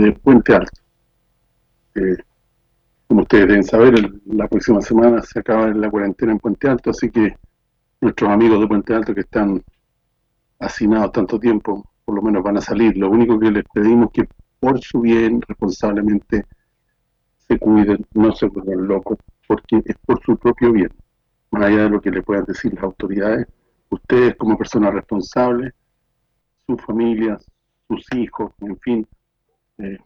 de Puente Alto. Eh, como ustedes deben saber, la próxima semana se acaba la cuarentena en Puente Alto, así que nuestros amigos de Puente Alto que están hacinados tanto tiempo, por lo menos van a salir. Lo único que les pedimos es que por su bien, responsablemente, se cuiden, no se vuelvan locos, porque es por su propio bien. Más allá de lo que le puedan decir las autoridades, ustedes como personas responsables, sus familias, sus hijos, en fin, eh,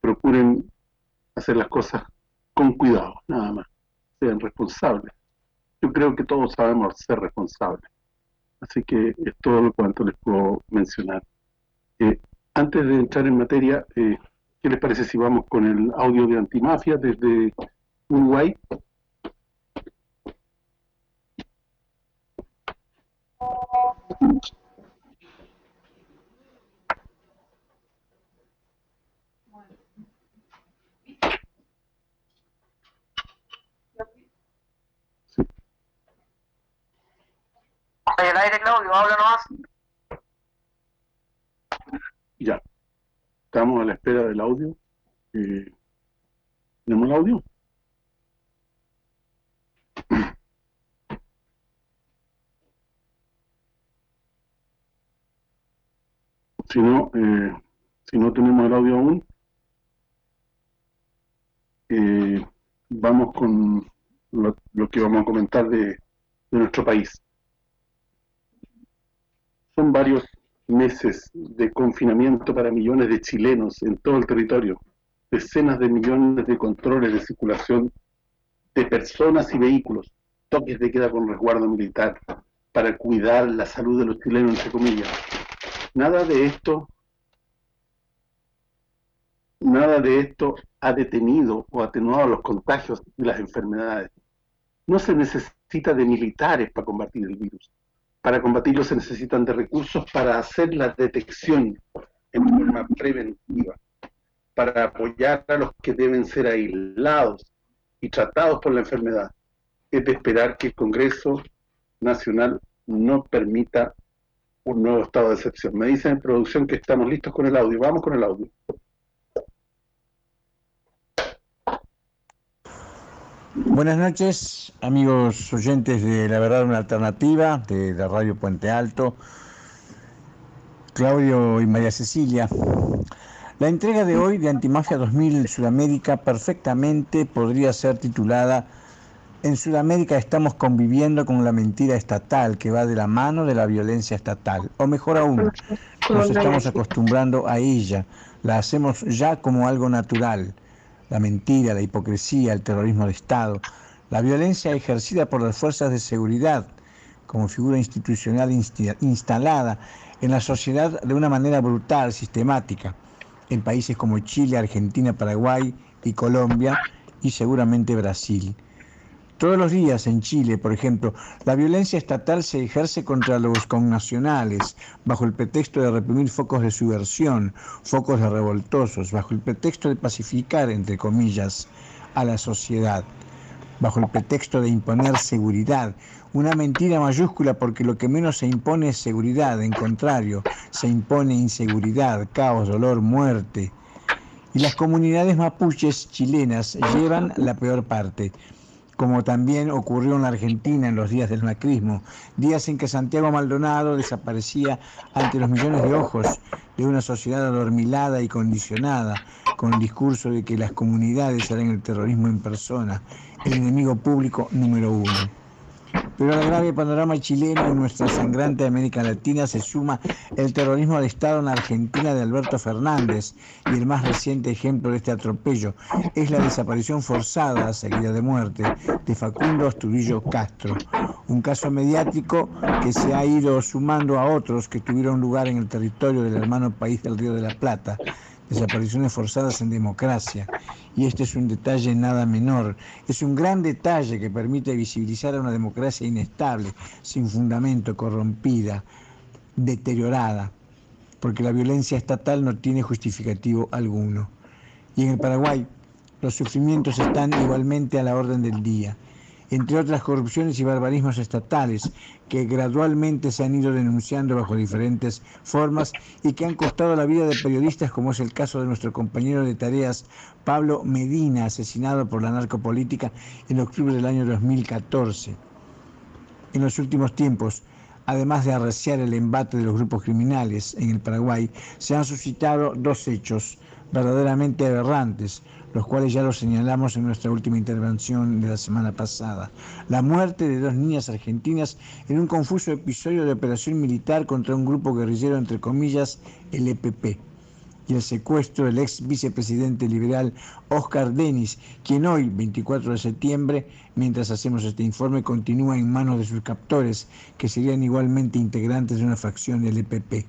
procuren hacer las cosas con cuidado, nada más. Sean responsables. Yo creo que todos sabemos ser responsables. Así que es todo lo cuanto les puedo mencionar. Eh, antes de entrar en materia, eh, ¿qué les parece si vamos con el audio de Antimafia desde Uruguay? El aire, Claudio, habla nomás. Ya. Estamos a la espera del audio. Eh, ¿Tenemos el audio? Si no, eh, si no tenemos el audio aún, eh, vamos con lo, que vamos a comentar de nuestro país. Son varios meses de confinamiento para millones de chilenos en todo el territorio, decenas de millones de controles de circulación de personas y vehículos, toques de queda con resguardo militar para cuidar la salud de los chilenos, entre comillas. Nada de esto, nada de esto ha detenido o atenuado los contagios y las enfermedades. No se necesita de militares para combatir el virus para combatirlo se necesitan de recursos para hacer la detección en forma preventiva, para apoyar a los que deben ser aislados y tratados por la enfermedad. Es de esperar que el Congreso Nacional no permita un nuevo estado de excepción. Me dicen en producción que estamos listos con el audio. Vamos con el audio. Buenas noches, amigos oyentes de La Verdad una Alternativa, de la Radio Puente Alto, Claudio y María Cecilia. La entrega de hoy de Antimafia 2000 Sudamérica perfectamente podría ser titulada En Sudamérica estamos conviviendo con la mentira estatal que va de la mano de la violencia estatal, o mejor aún, nos estamos acostumbrando a ella, la hacemos ya como algo natural la mentira, la hipocresía, el terrorismo de Estado, la violencia ejercida por las fuerzas de seguridad como figura institucional instalada en la sociedad de una manera brutal, sistemática, en países como Chile, Argentina, Paraguay y Colombia y seguramente Brasil. Todos los días en Chile, por ejemplo, la violencia estatal se ejerce contra los connacionales bajo el pretexto de reprimir focos de subversión, focos de revoltosos, bajo el pretexto de pacificar, entre comillas, a la sociedad, bajo el pretexto de imponer seguridad, una mentira mayúscula porque lo que menos se impone es seguridad, en contrario, se impone inseguridad, caos, dolor, muerte. Y las comunidades mapuches chilenas llevan la peor parte como también ocurrió en la Argentina en los días del macrismo, días en que Santiago Maldonado desaparecía ante los millones de ojos de una sociedad adormilada y condicionada, con el discurso de que las comunidades eran el terrorismo en persona, el enemigo público número uno. Pero al grave panorama chileno en nuestra sangrante América Latina se suma el terrorismo de Estado en Argentina de Alberto Fernández y el más reciente ejemplo de este atropello es la desaparición forzada, seguida de muerte, de Facundo Asturillo Castro, un caso mediático que se ha ido sumando a otros que tuvieron lugar en el territorio del hermano país del Río de la Plata, desapariciones forzadas en democracia. Y este es un detalle nada menor, es un gran detalle que permite visibilizar a una democracia inestable, sin fundamento, corrompida, deteriorada, porque la violencia estatal no tiene justificativo alguno. Y en el Paraguay los sufrimientos están igualmente a la orden del día. Entre otras corrupciones y barbarismos estatales que gradualmente se han ido denunciando bajo diferentes formas y que han costado la vida de periodistas como es el caso de nuestro compañero de tareas Pablo Medina, asesinado por la narcopolítica en octubre del año 2014. En los últimos tiempos, además de arreciar el embate de los grupos criminales en el Paraguay, se han suscitado dos hechos verdaderamente aberrantes, los cuales ya los señalamos en nuestra última intervención de la semana pasada. La muerte de dos niñas argentinas en un confuso episodio de operación militar contra un grupo guerrillero, entre comillas, el EPP y el secuestro del ex vicepresidente liberal Oscar Denis, quien hoy, 24 de septiembre, mientras hacemos este informe, continúa en manos de sus captores, que serían igualmente integrantes de una facción del EPP.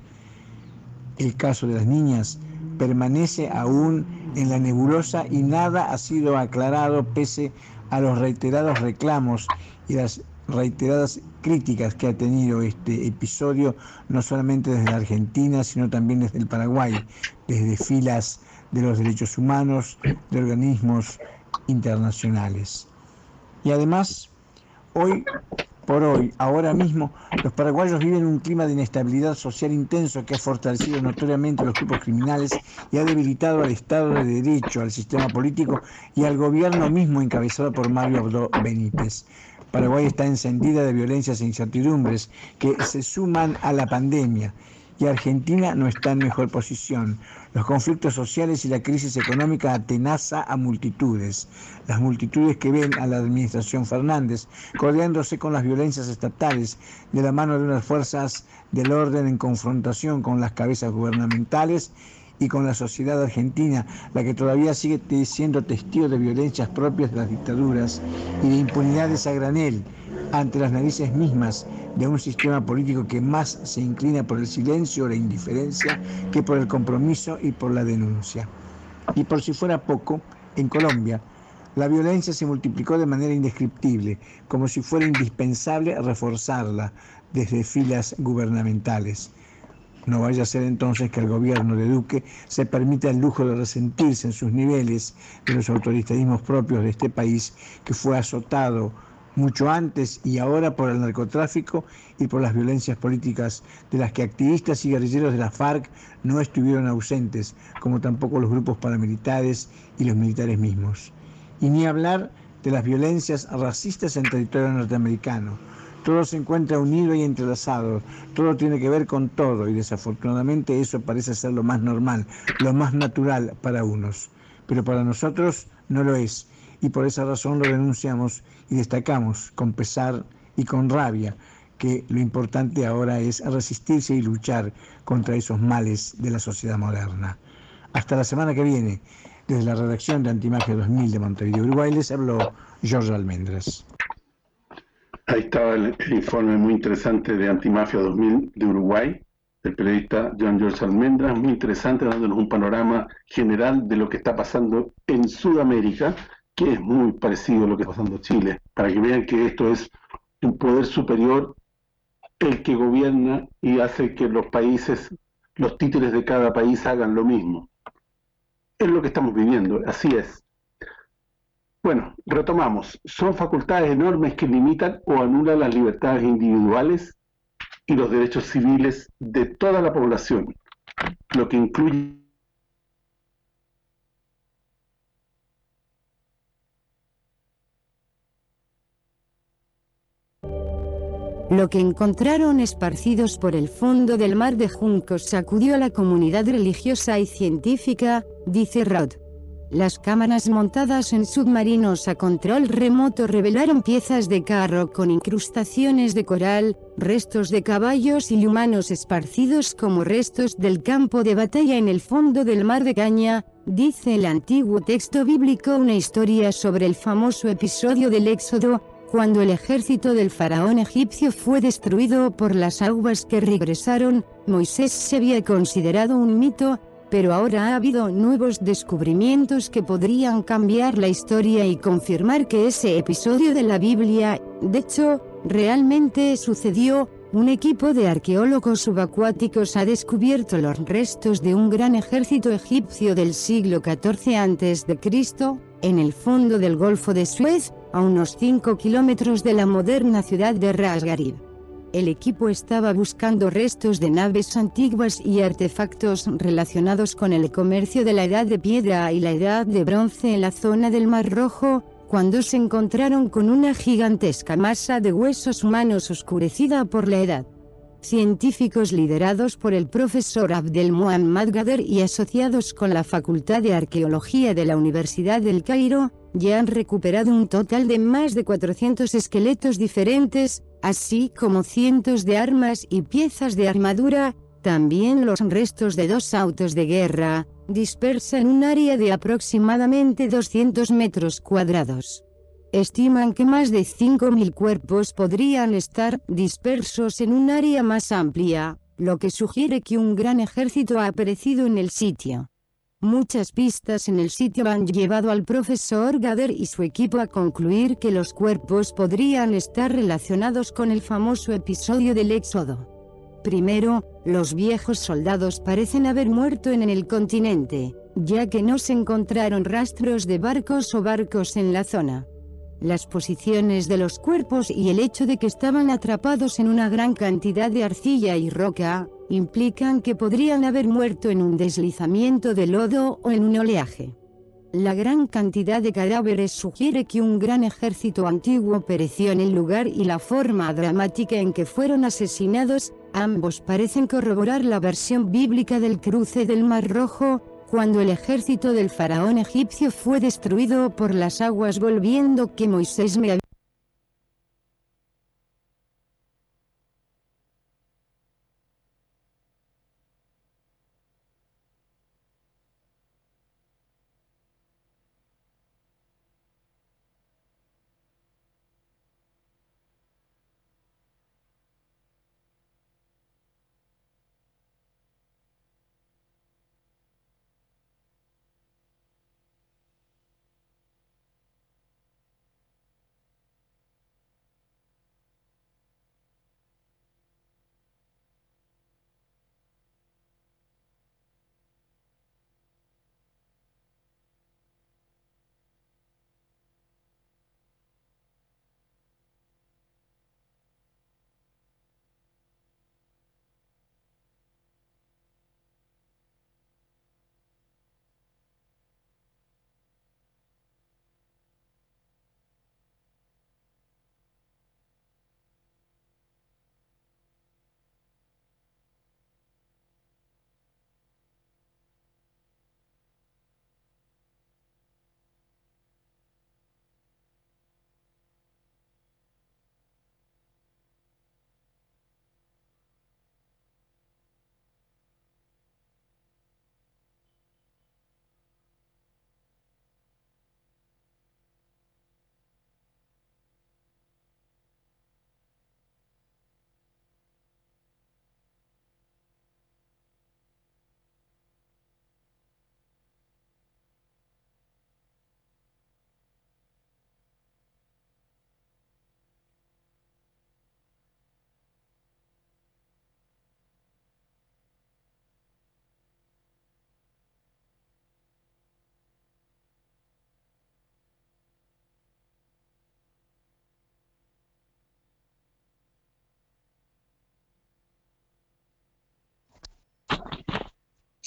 El caso de las niñas permanece aún en la nebulosa y nada ha sido aclarado pese a los reiterados reclamos y las reiteradas críticas que ha tenido este episodio, no solamente desde la Argentina, sino también desde el Paraguay, desde filas de los derechos humanos, de organismos internacionales. Y además, hoy por hoy, ahora mismo, los paraguayos viven un clima de inestabilidad social intenso que ha fortalecido notoriamente los grupos criminales y ha debilitado al Estado de Derecho, al sistema político y al gobierno mismo encabezado por Mario Abdo Benítez. Paraguay está encendida de violencias e incertidumbres que se suman a la pandemia y Argentina no está en mejor posición. Los conflictos sociales y la crisis económica atenaza a multitudes, las multitudes que ven a la administración Fernández codeándose con las violencias estatales de la mano de unas fuerzas del orden en confrontación con las cabezas gubernamentales y con la sociedad argentina, la que todavía sigue siendo testigo de violencias propias de las dictaduras y de impunidades a granel ante las narices mismas de un sistema político que más se inclina por el silencio o la indiferencia que por el compromiso y por la denuncia. Y por si fuera poco, en Colombia, la violencia se multiplicó de manera indescriptible, como si fuera indispensable reforzarla desde filas gubernamentales. No vaya a ser entonces que el gobierno de Duque se permita el lujo de resentirse en sus niveles de los autoritarismos propios de este país que fue azotado mucho antes y ahora por el narcotráfico y por las violencias políticas de las que activistas y guerrilleros de la FARC no estuvieron ausentes, como tampoco los grupos paramilitares y los militares mismos. Y ni hablar de las violencias racistas en territorio norteamericano. Todo se encuentra unido y entrelazado, todo tiene que ver con todo y desafortunadamente eso parece ser lo más normal, lo más natural para unos. Pero para nosotros no lo es y por esa razón lo denunciamos y destacamos con pesar y con rabia que lo importante ahora es resistirse y luchar contra esos males de la sociedad moderna. Hasta la semana que viene, desde la redacción de Antimagia 2000 de Montevideo, Uruguay, les habló George Almendras. Ahí estaba el, informe muy interesante de Antimafia 2000 de Uruguay, del periodista John George Almendras, muy interesante, dándonos un panorama general de lo que está pasando en Sudamérica que es muy parecido a lo que está pasando en Chile, para que vean que esto es un poder superior el que gobierna y hace que los países, los títeres de cada país hagan lo mismo. Es lo que estamos viviendo, así es. Bueno, retomamos. Son facultades enormes que limitan o anulan las libertades individuales y los derechos civiles de toda la población, lo que incluye Lo que encontraron esparcidos por el fondo del mar de Juncos sacudió a la comunidad religiosa y científica, dice Rod. Las cámaras montadas en submarinos a control remoto revelaron piezas de carro con incrustaciones de coral, restos de caballos y humanos esparcidos como restos del campo de batalla en el fondo del mar de Caña, dice el antiguo texto bíblico una historia sobre el famoso episodio del Éxodo, cuando el ejército del faraón egipcio fue destruido por las aguas que regresaron, Moisés se había considerado un mito, pero ahora ha habido nuevos descubrimientos que podrían cambiar la historia y confirmar que ese episodio de la Biblia, de hecho, realmente sucedió, un equipo de arqueólogos subacuáticos ha descubierto los restos de un gran ejército egipcio del siglo XIV a.C., en el fondo del Golfo de Suez, a unos 5 kilómetros de la moderna ciudad de Rasgarib. El equipo estaba buscando restos de naves antiguas y artefactos relacionados con el comercio de la Edad de Piedra y la Edad de Bronce en la zona del Mar Rojo, cuando se encontraron con una gigantesca masa de huesos humanos oscurecida por la edad. Científicos liderados por el profesor Abdel Muhammad Gader y asociados con la Facultad de Arqueología de la Universidad del Cairo, ya han recuperado un total de más de 400 esqueletos diferentes, así como cientos de armas y piezas de armadura, también los restos de dos autos de guerra, dispersa en un área de aproximadamente 200 metros cuadrados. Estiman que más de 5.000 cuerpos podrían estar dispersos en un área más amplia, lo que sugiere que un gran ejército ha aparecido en el sitio. Muchas pistas en el sitio han llevado al profesor Gader y su equipo a concluir que los cuerpos podrían estar relacionados con el famoso episodio del Éxodo. Primero, los viejos soldados parecen haber muerto en el continente, ya que no se encontraron rastros de barcos o barcos en la zona. Las posiciones de los cuerpos y el hecho de que estaban atrapados en una gran cantidad de arcilla y roca, implican que podrían haber muerto en un deslizamiento de lodo o en un oleaje. La gran cantidad de cadáveres sugiere que un gran ejército antiguo pereció en el lugar y la forma dramática en que fueron asesinados, ambos parecen corroborar la versión bíblica del cruce del Mar Rojo, cuando el ejército del faraón egipcio fue destruido por las aguas volviendo que Moisés me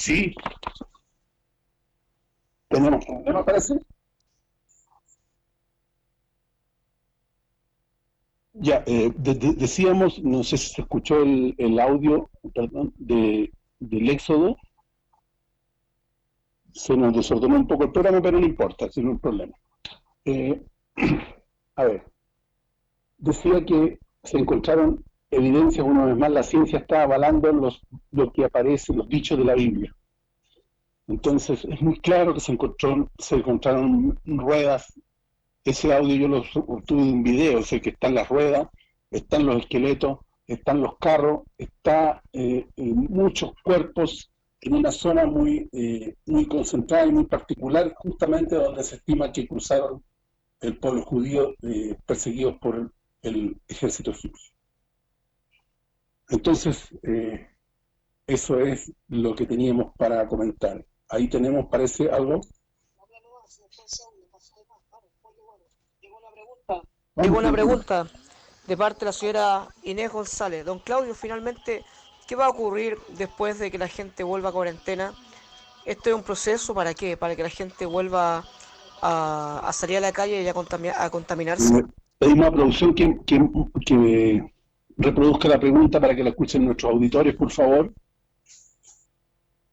Sí. Tenemos problema, parece. Ya, eh, de- de- decíamos, no sé si se escuchó el, el audio, perdón, de, del éxodo. Se nos desordenó un poco el programa, pero no importa, sin un problema. Eh, a ver, decía que se encontraron evidencias, una vez más, la ciencia está avalando los, lo que aparece, los dichos de la Biblia. Entonces, es muy claro que se encontró, se encontraron ruedas, ese audio yo lo obtuve de un video, sé que están las ruedas, están los esqueletos, están los carros, está eh, muchos cuerpos en una zona muy, eh, muy concentrada y muy particular, justamente donde se estima que cruzaron el pueblo judío eh, perseguidos por el, el ejército egipcio. Entonces, eh, eso es lo que teníamos para comentar. Ahí tenemos, parece, algo. Llegó una pregunta de parte de la señora Inés González. Don Claudio, finalmente, ¿qué va a ocurrir después de que la gente vuelva a cuarentena? ¿Esto es un proceso para qué? ¿Para que la gente vuelva a, salir a la calle y a, a contaminarse? Pedimos a producción que, que, reproduzca la pregunta para que la escuchen nuestros auditores, por favor.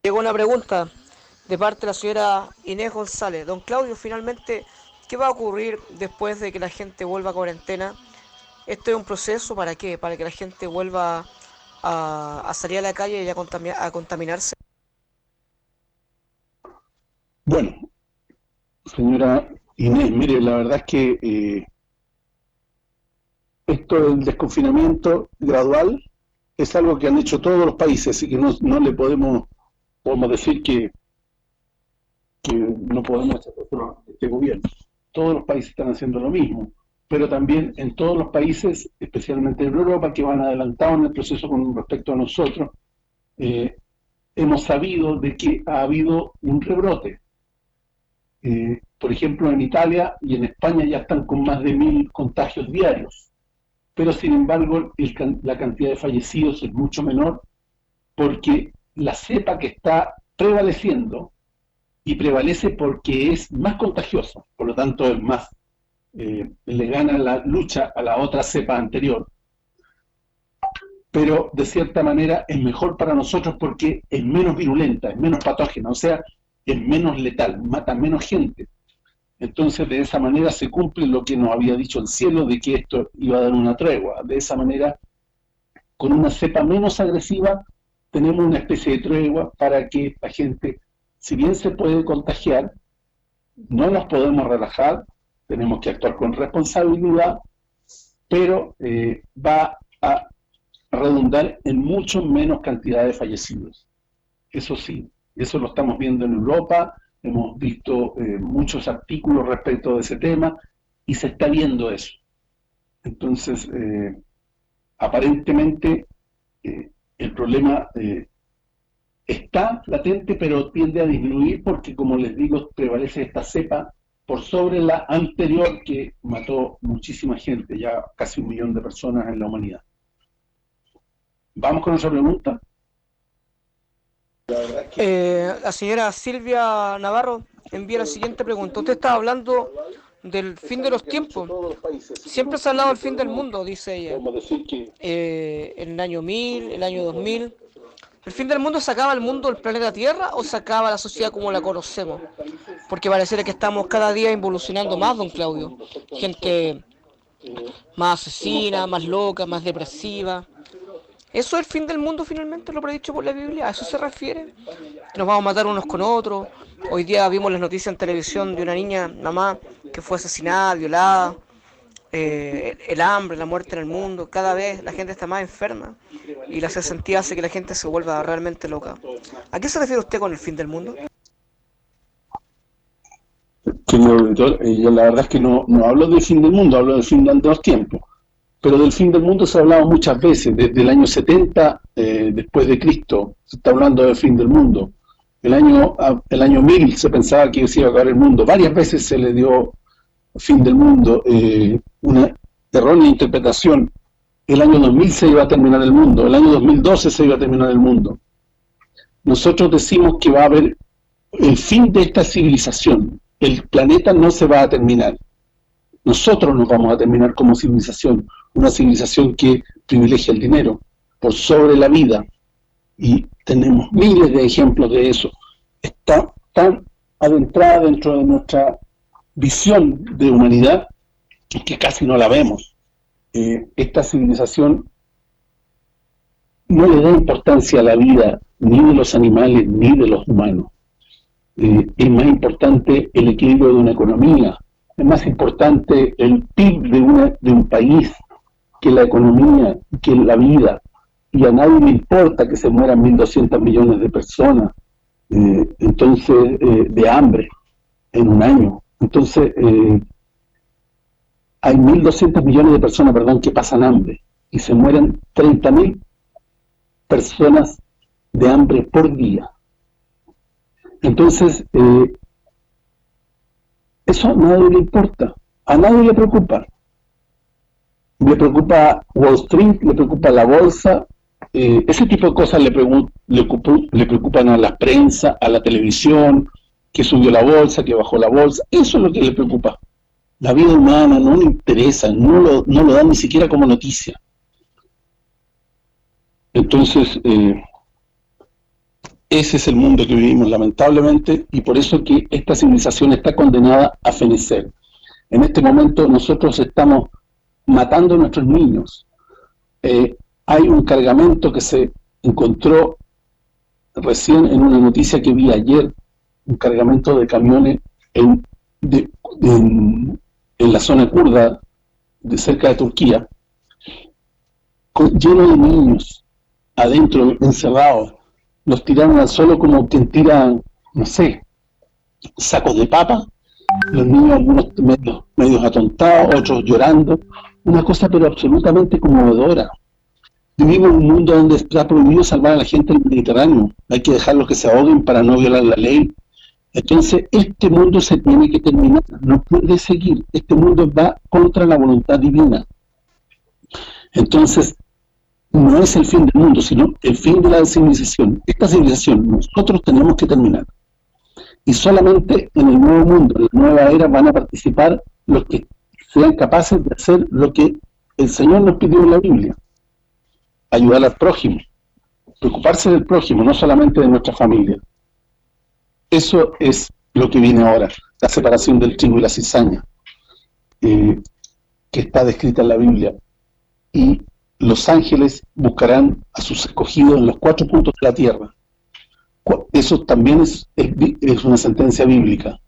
Tengo una pregunta de parte de la señora Inés González. Don Claudio, finalmente, ¿qué va a ocurrir después de que la gente vuelva a cuarentena? ¿Esto es un proceso para qué? ¿Para que la gente vuelva a, salir a la calle y a, a contaminarse? Bueno, señora Inés, mire, la verdad es que eh, esto del desconfinamiento gradual es algo que han hecho todos los países, y que no, no le podemos, podemos decir que, que no podemos hacer este gobierno. Todos los países están haciendo lo mismo, pero también en todos los países, especialmente en Europa, que van adelantados en el proceso con respecto a nosotros, eh, hemos sabido de que ha habido un rebrote eh, por ejemplo, en Italia y en España ya están con más de mil contagios diarios, pero sin embargo la cantidad de fallecidos es mucho menor porque la cepa que está prevaleciendo y prevalece porque es más contagiosa, por lo tanto es más, eh, le gana la lucha a la otra cepa anterior, pero de cierta manera es mejor para nosotros porque es menos virulenta, es menos patógena, o sea, es menos letal, mata menos gente. Entonces, de esa manera se cumple lo que nos había dicho el cielo de que esto iba a dar una tregua. De esa manera, con una cepa menos agresiva, tenemos una especie de tregua para que la gente, si bien se puede contagiar, no nos podemos relajar, tenemos que actuar con responsabilidad, pero eh, va a redundar en mucho menos cantidad de fallecidos. Eso sí, eso lo estamos viendo en Europa, hemos visto eh, muchos artículos respecto de ese tema y se está viendo eso. Entonces, eh, aparentemente eh, el problema está latente, pero tiende a disminuir porque, como les digo, prevalece esta cepa por sobre la anterior que mató muchísima gente, ya casi un millón de personas en la humanidad. Vamos con esa pregunta. Eh, la señora Silvia Navarro envía la siguiente pregunta. Usted está hablando del fin de los tiempos. Siempre se ha hablado del fin del mundo, dice ella. Eh, en el año 1000, el año 2000. ¿El fin del mundo se acaba el mundo, el planeta Tierra, o se acaba la sociedad como la conocemos? Porque pareciera que estamos cada día involucionando más, don Claudio. Gente más asesina, más loca, más depresiva. ¿Eso es el fin del mundo finalmente, lo predicho por la Biblia? ¿A eso se refiere? ¿Nos vamos a matar unos con otros? Hoy día vimos las noticias en televisión de una niña, mamá, que fue asesinada, violada, eh, el hambre, la muerte en el mundo, cada vez la gente está más enferma y la cesantía hace que la gente se vuelva realmente loca. ¿A qué se refiere usted con el fin del mundo? Eh, la verdad es que no, no hablo del fin del mundo, hablo del fin de los tiempos pero del fin del mundo se ha hablado muchas veces, desde el año 70 eh, después de Cristo, se está hablando del fin del mundo. El año, el año 1000 se pensaba que se iba a acabar el mundo, varias veces se le dio fin del mundo, eh, una errónea interpretación. El año 2000 se iba a terminar el mundo, el año 2012 se iba a terminar el mundo. Nosotros decimos que va a haber el fin de esta civilización, el planeta no se va a terminar. Nosotros nos vamos a terminar como civilización, una civilización que privilegia el dinero por sobre la vida. Y tenemos miles de ejemplos de eso. Está tan adentrada dentro de nuestra visión de humanidad que casi no la vemos. Eh, esta civilización no le da importancia a la vida ni de los animales ni de los humanos. Eh, es más importante el equilibrio de una economía, más importante el PIB de, una, de un país, que la economía, que la vida. Y a nadie le importa que se mueran 1.200 millones de personas, eh, entonces, eh, de hambre en un año. Entonces, eh, hay 1.200 millones de personas, perdón, que pasan hambre y se mueren 30.000 personas de hambre por día. Entonces, eso a nadie le importa, a nadie le preocupa. le preocupa Wall Street, le preocupa la bolsa, eh, ese tipo de cosas le, le, le preocupan a la prensa, a la televisión, que subió la bolsa, que bajó la bolsa, eso es lo que le preocupa. La vida humana no le interesa, no lo, no lo dan ni siquiera como noticia. Entonces, eh, ese es el mundo que vivimos lamentablemente y por eso que esta civilización está condenada a fenecer. En este momento nosotros estamos matando a nuestros niños. Eh, hay un cargamento que se encontró recién en una noticia que vi ayer, un cargamento de camiones en, en, la zona kurda, de cerca de Turquía, lleno de niños adentro, encerrados. Los tiraron al suelo como quien tira, no sé, sacos de papa, los niños algunos medios, medios atontados, otros llorando, una cosa pero absolutamente conmovedora. Vivimos en un mundo donde está prohibido salvar a la gente del Mediterráneo, hay que dejarlos que se ahoguen para no violar la ley. Entonces, este mundo se tiene que terminar, no puede seguir, este mundo va contra la voluntad divina. Entonces, no es el fin del mundo, sino el fin de la civilización. Esta civilización nosotros tenemos que terminar. Y solamente en el nuevo mundo, en la nueva era, van a participar los que sean capaces de hacer lo que el Señor nos pidió en la Biblia. Ayudar al prójimo, preocuparse del prójimo, no solamente de nuestra familia. Eso es lo que viene ahora, la separación del trigo y la cizaña, eh, que está descrita en la Biblia. Y los ángeles buscarán a sus escogidos en los cuatro puntos de la tierra. Eso también es, una sentencia bíblica.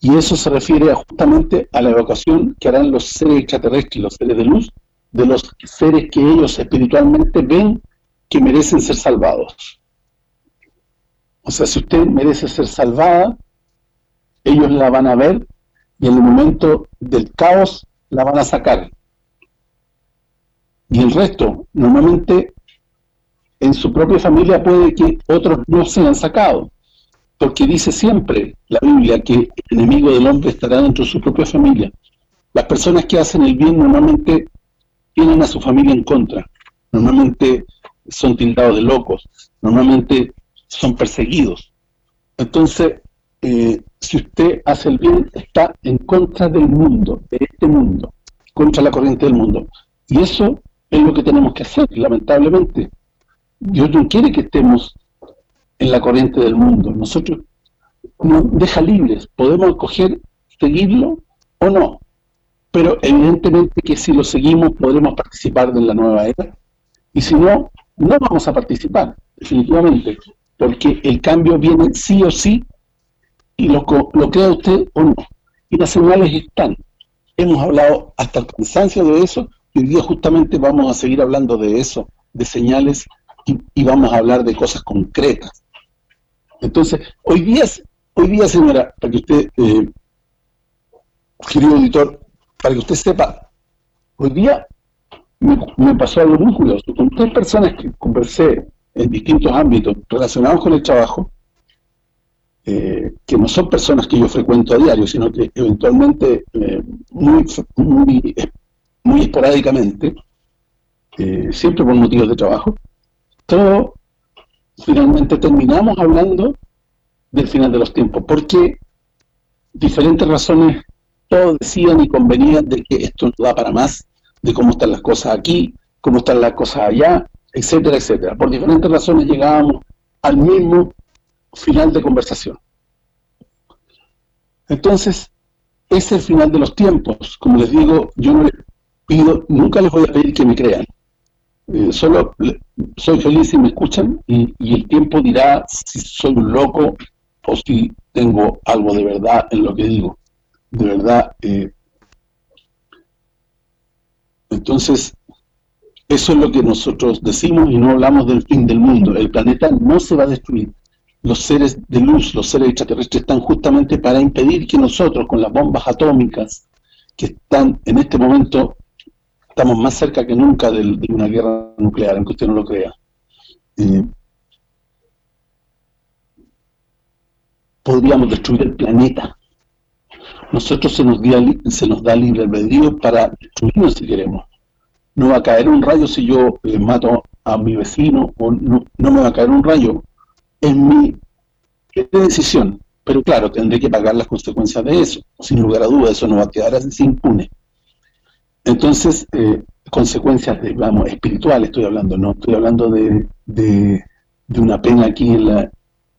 Y eso se refiere justamente a la evocación que harán los seres extraterrestres, los seres de luz, de los seres que ellos espiritualmente ven que merecen ser salvados. O sea, si usted merece ser salvada, ellos la van a ver y en el momento del caos la van a sacar y el resto, normalmente en su propia familia puede que otros no sean sacados, porque dice siempre la Biblia que el enemigo del hombre estará dentro de su propia familia. Las personas que hacen el bien normalmente tienen a su familia en contra, normalmente son tildados de locos, normalmente son perseguidos. Entonces, eh, si usted hace el bien, está en contra del mundo, de este mundo, contra la corriente del mundo. Y eso es lo que tenemos que hacer, lamentablemente. Dios no quiere que estemos en la corriente del mundo. Nosotros nos deja libres, podemos escoger seguirlo o no. Pero evidentemente que si lo seguimos podremos participar de la nueva era. Y si no, no vamos a participar, definitivamente. Porque el cambio viene sí o sí, y lo, lo crea usted o no. Y las señales están. Hemos hablado hasta el cansancio de eso, y hoy día justamente vamos a seguir hablando de eso, de señales, y, vamos a hablar de cosas concretas. Entonces, hoy día, hoy día señora, para que usted, eh, querido auditor, para que usted sepa, hoy día me, pasó algo muy curioso. Con tres personas que conversé en distintos ámbitos relacionados con el trabajo, eh, que no son personas que yo frecuento a diario, sino que eventualmente eh, muy, muy muy esporádicamente, eh, siempre por motivos de trabajo, todo finalmente terminamos hablando del final de los tiempos, porque diferentes razones todos decían y convenían de que esto no da para más, de cómo están las cosas aquí, cómo están las cosas allá, etcétera, etcétera. Por diferentes razones llegábamos al mismo final de conversación. Entonces, es el final de los tiempos. Como les digo, yo no nunca les voy a pedir que me crean. Eh, solo soy feliz si me escuchan y, el tiempo dirá si soy un loco o si tengo algo de verdad en lo que digo. De verdad. Eh, entonces, eso es lo que nosotros decimos y no hablamos del fin del mundo. El planeta no se va a destruir. Los seres de luz, los seres extraterrestres están justamente para impedir que nosotros, con las bombas atómicas que están en este momento estamos más cerca que nunca de, una guerra nuclear, aunque usted no lo crea. Eh, podríamos destruir el planeta. Nosotros se nos, da, se nos da libre albedrío para destruirnos si queremos. no va a caer un rayo si yo eh, mato a mi vecino o no, no me va a caer un rayo. en mi decisión, pero claro, tendré que pagar las consecuencias de eso. Sin lugar a dudas, eso no va a quedar así impune. Entonces, eh, consecuencias, de, vamos, espirituales estoy hablando, no estoy hablando de, de, una pena aquí en la,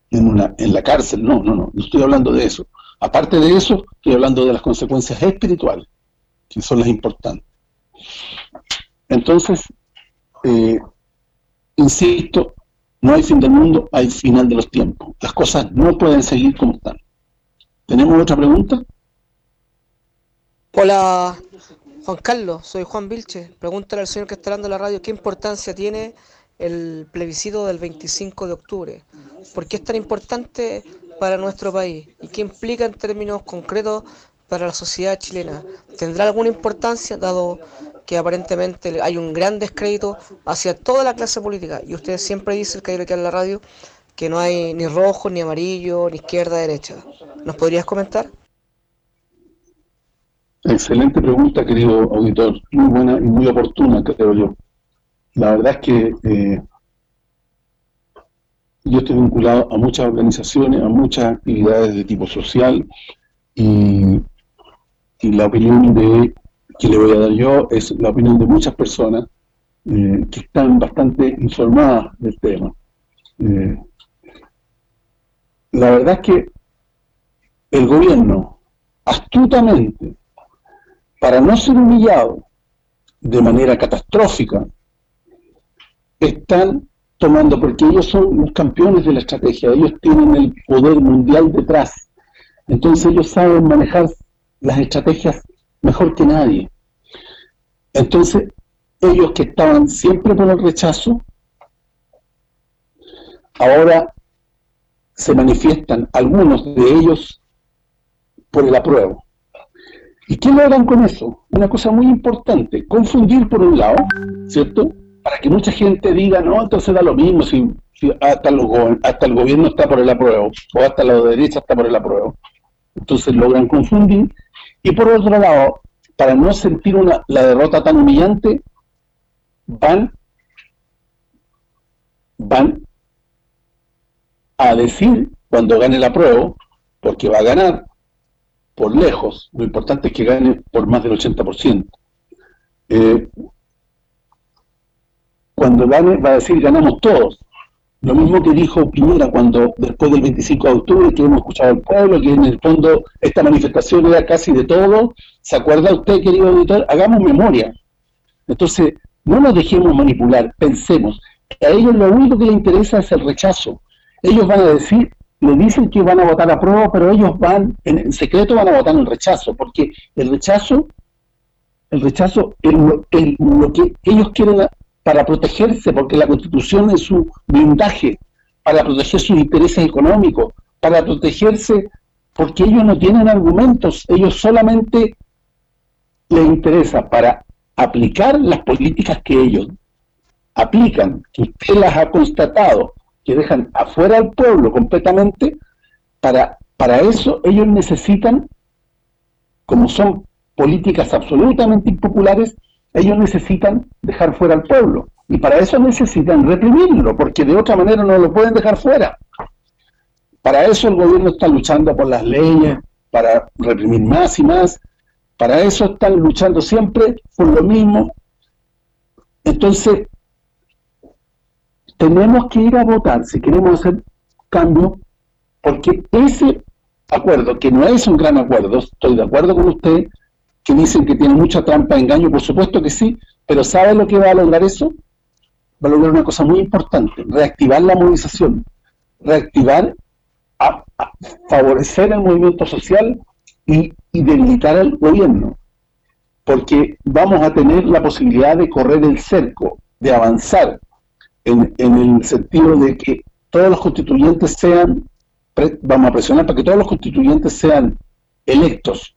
en, una, en la cárcel, no, no, no, no estoy hablando de eso. Aparte de eso, estoy hablando de las consecuencias espirituales, que son las importantes. Entonces, eh, insisto, no hay fin del mundo, hay final de los tiempos. Las cosas no pueden seguir como están. ¿Tenemos otra pregunta? Hola, Juan Carlos, soy Juan Vilche. Pregúntale al señor que está hablando en la radio qué importancia tiene el plebiscito del 25 de octubre. ¿Por qué es tan importante para nuestro país? ¿Y qué implica en términos concretos para la sociedad chilena? ¿Tendrá alguna importancia dado que aparentemente hay un gran descrédito hacia toda la clase política. Y usted siempre dice, el que en la radio, que no hay ni rojo, ni amarillo, ni izquierda, derecha. ¿Nos podrías comentar? Excelente pregunta, querido auditor. Muy buena y muy oportuna, creo yo. La verdad es que eh, yo estoy vinculado a muchas organizaciones, a muchas actividades de tipo social y, y la opinión de que le voy a dar yo es la opinión de muchas personas eh, que están bastante informadas del tema. Eh, la verdad es que el gobierno, astutamente, para no ser humillado de manera catastrófica, están tomando, porque ellos son los campeones de la estrategia, ellos tienen el poder mundial detrás, entonces ellos saben manejar las estrategias mejor que nadie. Entonces, ellos que estaban siempre por el rechazo, ahora se manifiestan algunos de ellos por el apruebo. ¿Y qué logran con eso? Una cosa muy importante, confundir por un lado, ¿cierto? Para que mucha gente diga, no, entonces da lo mismo si, hasta, hasta el gobierno está por el apruebo, o hasta la derecha está por el apruebo. Entonces logran confundir. Y por otro lado, para no sentir una, la derrota tan humillante, van, van a decir cuando gane la prueba, porque va a ganar por lejos, lo importante es que gane por más del 80%. Eh, cuando gane va a decir ganamos todos, lo mismo que dijo Piñera cuando, después del 25 de octubre, que hemos escuchado al pueblo, que en el fondo esta manifestación era casi de todo. ¿Se acuerda usted, querido auditor? Hagamos memoria. Entonces, no nos dejemos manipular, pensemos. A ellos lo único que les interesa es el rechazo. Ellos van a decir, le dicen que van a votar a prueba, pero ellos van, en, secreto van a votar en el rechazo, porque el rechazo, el rechazo, es lo que ellos quieren para protegerse, porque la Constitución es su blindaje, para proteger sus intereses económicos, para protegerse porque ellos no tienen argumentos, ellos solamente les interesa para aplicar las políticas que ellos aplican, que usted las ha constatado, que dejan afuera al pueblo completamente, para, para eso ellos necesitan, como son políticas absolutamente impopulares, ellos necesitan dejar fuera al pueblo. Y para eso necesitan reprimirlo, porque de otra manera no lo pueden dejar fuera. Para eso el gobierno está luchando por las leyes, para reprimir más y más. Para eso están luchando siempre por lo mismo. Entonces, tenemos que ir a votar si queremos hacer cambio, porque ese acuerdo, que no es un gran acuerdo, estoy de acuerdo con usted, que dicen que tiene mucha trampa, engaño, por supuesto que sí, pero ¿sabe lo que va a lograr eso? Va a lograr una cosa muy importante, reactivar la movilización, reactivar, favorecer el movimiento social y, debilitar al gobierno, porque vamos a tener la posibilidad de correr el cerco, de avanzar, en, en el sentido de que todos los constituyentes sean, vamos a presionar para que todos los constituyentes sean electos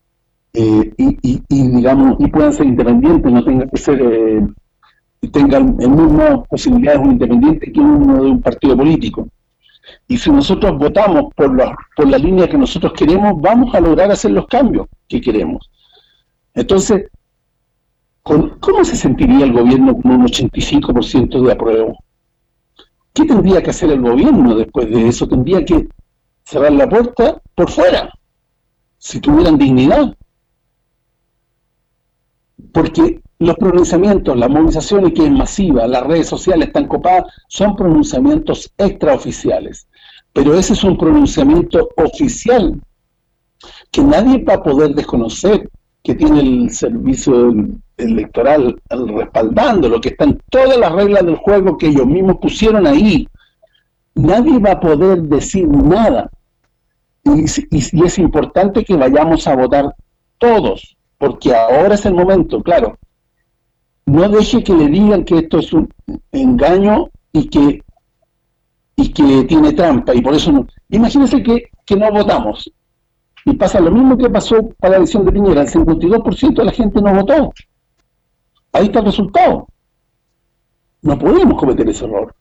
eh, y, digamos y puedan ser independientes, no tengan que ser eh, tengan el mismo posibilidades un independiente que uno de un partido político. Y si nosotros votamos por la, por la línea que nosotros queremos, vamos a lograr hacer los cambios que queremos. Entonces, ¿cómo se sentiría el gobierno con un 85% de apruebo? ¿Qué tendría que hacer el gobierno después de eso? Tendría que cerrar la puerta por fuera, si tuvieran dignidad. Porque los pronunciamientos, las movilizaciones que es masiva, las redes sociales están copadas, son pronunciamientos extraoficiales. Pero ese es un pronunciamiento oficial que nadie va a poder desconocer, que tiene el servicio electoral respaldando, lo que están todas las reglas del juego que ellos mismos pusieron ahí. Nadie va a poder decir nada. Y, y es importante que vayamos a votar todos, porque ahora es el momento, claro. No deje que le digan que esto es un engaño y que y que tiene trampa, y por eso no. Imagínense que, que no votamos, y pasa lo mismo que pasó para la elección de Piñera, el 52% de la gente no votó. Ahí está el resultado. No podemos cometer ese error.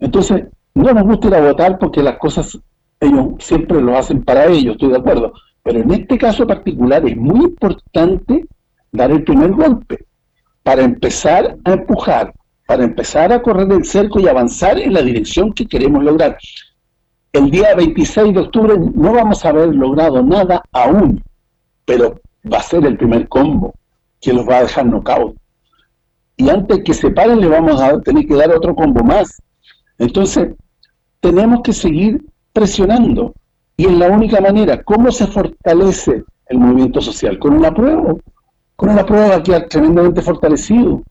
Entonces, no nos gusta ir a votar porque las cosas ellos siempre lo hacen para ellos, estoy de acuerdo. Pero en este caso particular es muy importante dar el primer golpe para empezar a empujar, para empezar a correr el cerco y avanzar en la dirección que queremos lograr el día 26 de octubre no vamos a haber logrado nada aún, pero va a ser el primer combo que los va a dejar knockout. Y antes que se paren le vamos a tener que dar otro combo más. Entonces, tenemos que seguir presionando. Y es la única manera, ¿cómo se fortalece el movimiento social? Con una prueba. Con una prueba que ha tremendamente fortalecido.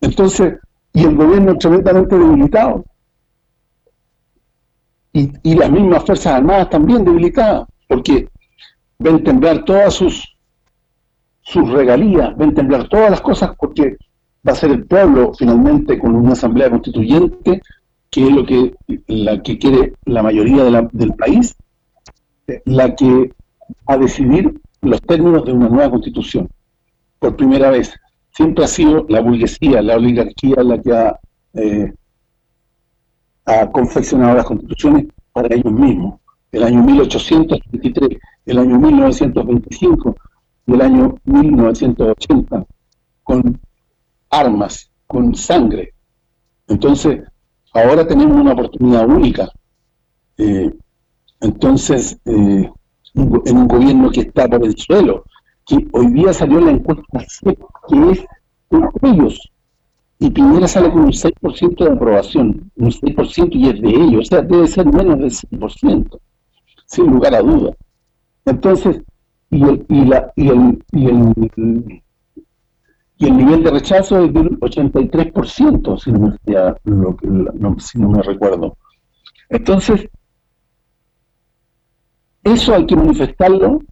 Entonces, y el gobierno tremendamente debilitado y, las mismas Fuerzas Armadas también debilitadas, porque ven temblar todas sus sus regalías, ven temblar todas las cosas porque va a ser el pueblo finalmente con una asamblea constituyente que es lo que la que quiere la mayoría del país la que va a decidir los términos de una nueva constitución por primera vez. Siempre ha sido la burguesía, la oligarquía la que ha eh, ha confeccionado las constituciones para ellos mismos. El año 1823, el año 1925 y el año 1980, con armas, con sangre. Entonces, ahora tenemos una oportunidad única. Eh, entonces, eh, en un gobierno que está por el suelo, que hoy día salió la encuesta que es ellos y Piñera sale con un 6% de aprobación, un 6% y es de ellos, o sea, debe ser menos del 6%, sin lugar a duda. Entonces, y el, y la, y el, y el, y el nivel de rechazo es del 83%, si no me, no, si no me recuerdo. Entonces, eso hay que manifestarlo,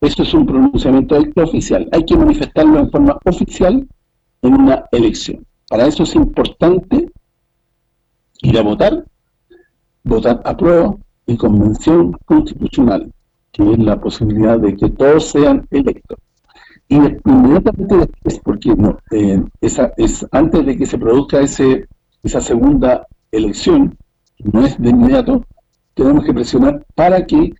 eso es un pronunciamiento oficial, hay que manifestarlo en forma oficial en una elección. Para eso es importante ir a votar, votar a prueba y convención constitucional, que es la posibilidad de que todos sean electos. Y inmediatamente después, porque no, eh, esa, es antes de que se produzca ese esa segunda elección, no es de inmediato, tenemos que presionar para que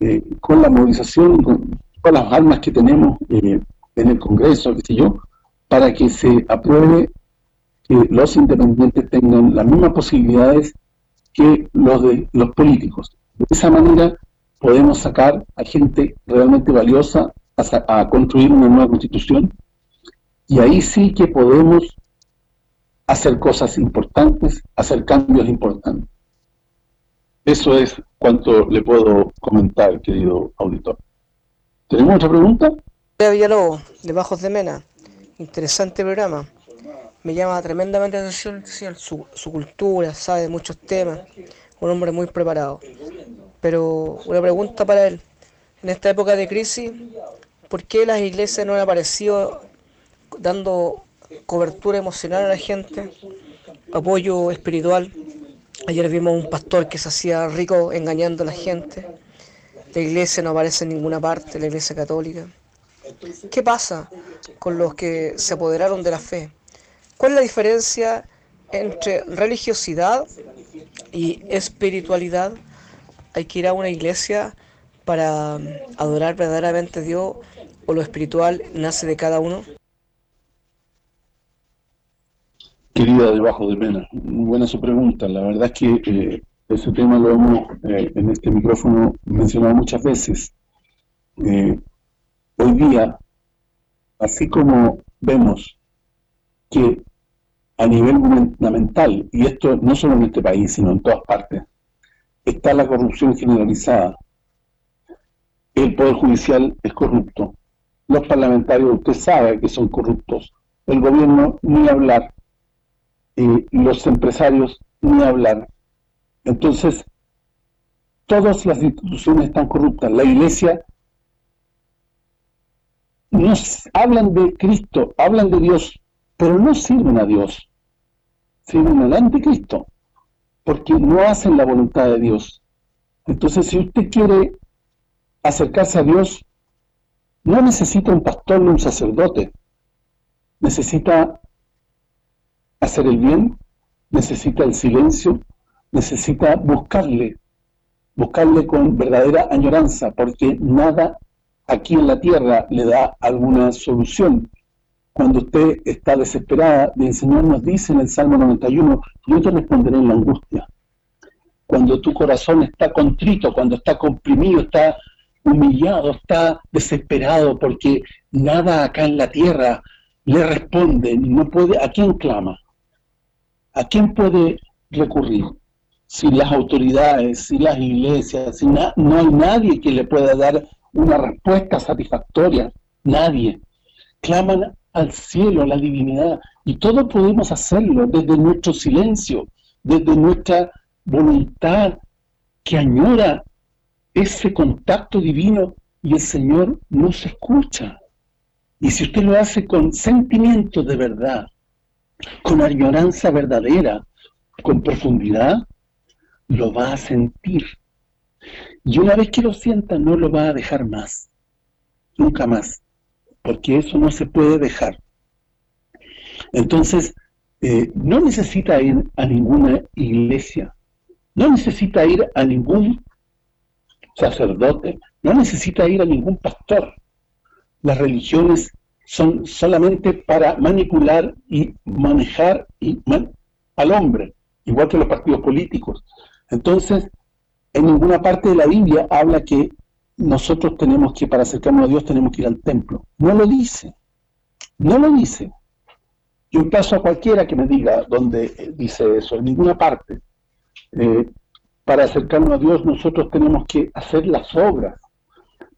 eh, con la movilización, con todas las armas que tenemos eh, en el Congreso, qué sé yo, para que se apruebe que los independientes tengan las mismas posibilidades que los de los políticos. De esa manera podemos sacar a gente realmente valiosa a, construir una nueva constitución y ahí sí que podemos hacer cosas importantes, hacer cambios importantes. Eso es cuanto le puedo comentar, querido auditor. ¿Tenemos otra pregunta? Villalobos, de Bajos de Mena. Interesante programa me llama tremendamente la atención su, su cultura, sabe muchos temas, un hombre muy preparado. Pero una pregunta para él, en esta época de crisis, ¿por qué las iglesias no han aparecido dando cobertura emocional a la gente, apoyo espiritual? Ayer vimos un pastor que se hacía rico engañando a la gente. La iglesia no aparece en ninguna parte, la iglesia católica. ¿Qué pasa con los que se apoderaron de la fe? ¿Cuál es la diferencia entre religiosidad y espiritualidad? Hay que ir a una iglesia para um, adorar verdaderamente a Dios o lo espiritual nace de cada uno. Querida debajo de pena, muy buena su pregunta. La verdad es que eh, ese tema lo hemos eh, en este micrófono mencionado muchas veces. Eh, hoy día, así como vemos que a nivel gubernamental, y esto no solo en este país, sino en todas partes, está la corrupción generalizada. El Poder Judicial es corrupto. Los parlamentarios, usted sabe que son corruptos. El gobierno, ni hablar. Los empresarios, ni hablar. Entonces, todas las instituciones están corruptas. La iglesia nos hablan de Cristo, hablan de Dios, pero no sirven a Dios, sirven al anticristo, porque no hacen la voluntad de Dios. Entonces, si usted quiere acercarse a Dios, no necesita un pastor ni un sacerdote, necesita hacer el bien, necesita el silencio, necesita buscarle, buscarle con verdadera añoranza, porque nada aquí en la tierra le da alguna solución. Cuando usted está desesperada, el Señor nos dice en el Salmo 91, yo te responderé en la angustia. Cuando tu corazón está contrito, cuando está comprimido, está humillado, está desesperado, porque nada acá en la tierra le responde, no puede, ¿a quién clama? ¿A quién puede recurrir? Si las autoridades, si las iglesias, si no hay nadie que le pueda dar una respuesta satisfactoria, nadie. Claman al cielo, a la divinidad, y todos podemos hacerlo desde nuestro silencio, desde nuestra voluntad que añora ese contacto divino y el Señor nos escucha. Y si usted lo hace con sentimiento de verdad, con añoranza verdadera, con profundidad, lo va a sentir. Y una vez que lo sienta, no lo va a dejar más. Nunca más. Porque eso no se puede dejar. Entonces, eh, no necesita ir a ninguna iglesia. No necesita ir a ningún sacerdote. No necesita ir a ningún pastor. Las religiones son solamente para manipular y manejar al hombre, igual que los partidos políticos. Entonces, en ninguna parte de la Biblia habla que nosotros tenemos que, para acercarnos a Dios, tenemos que ir al templo. No lo dice. No lo dice. Yo paso a cualquiera que me diga dónde dice eso, en ninguna parte. Eh, para acercarnos a Dios nosotros tenemos que hacer las obras.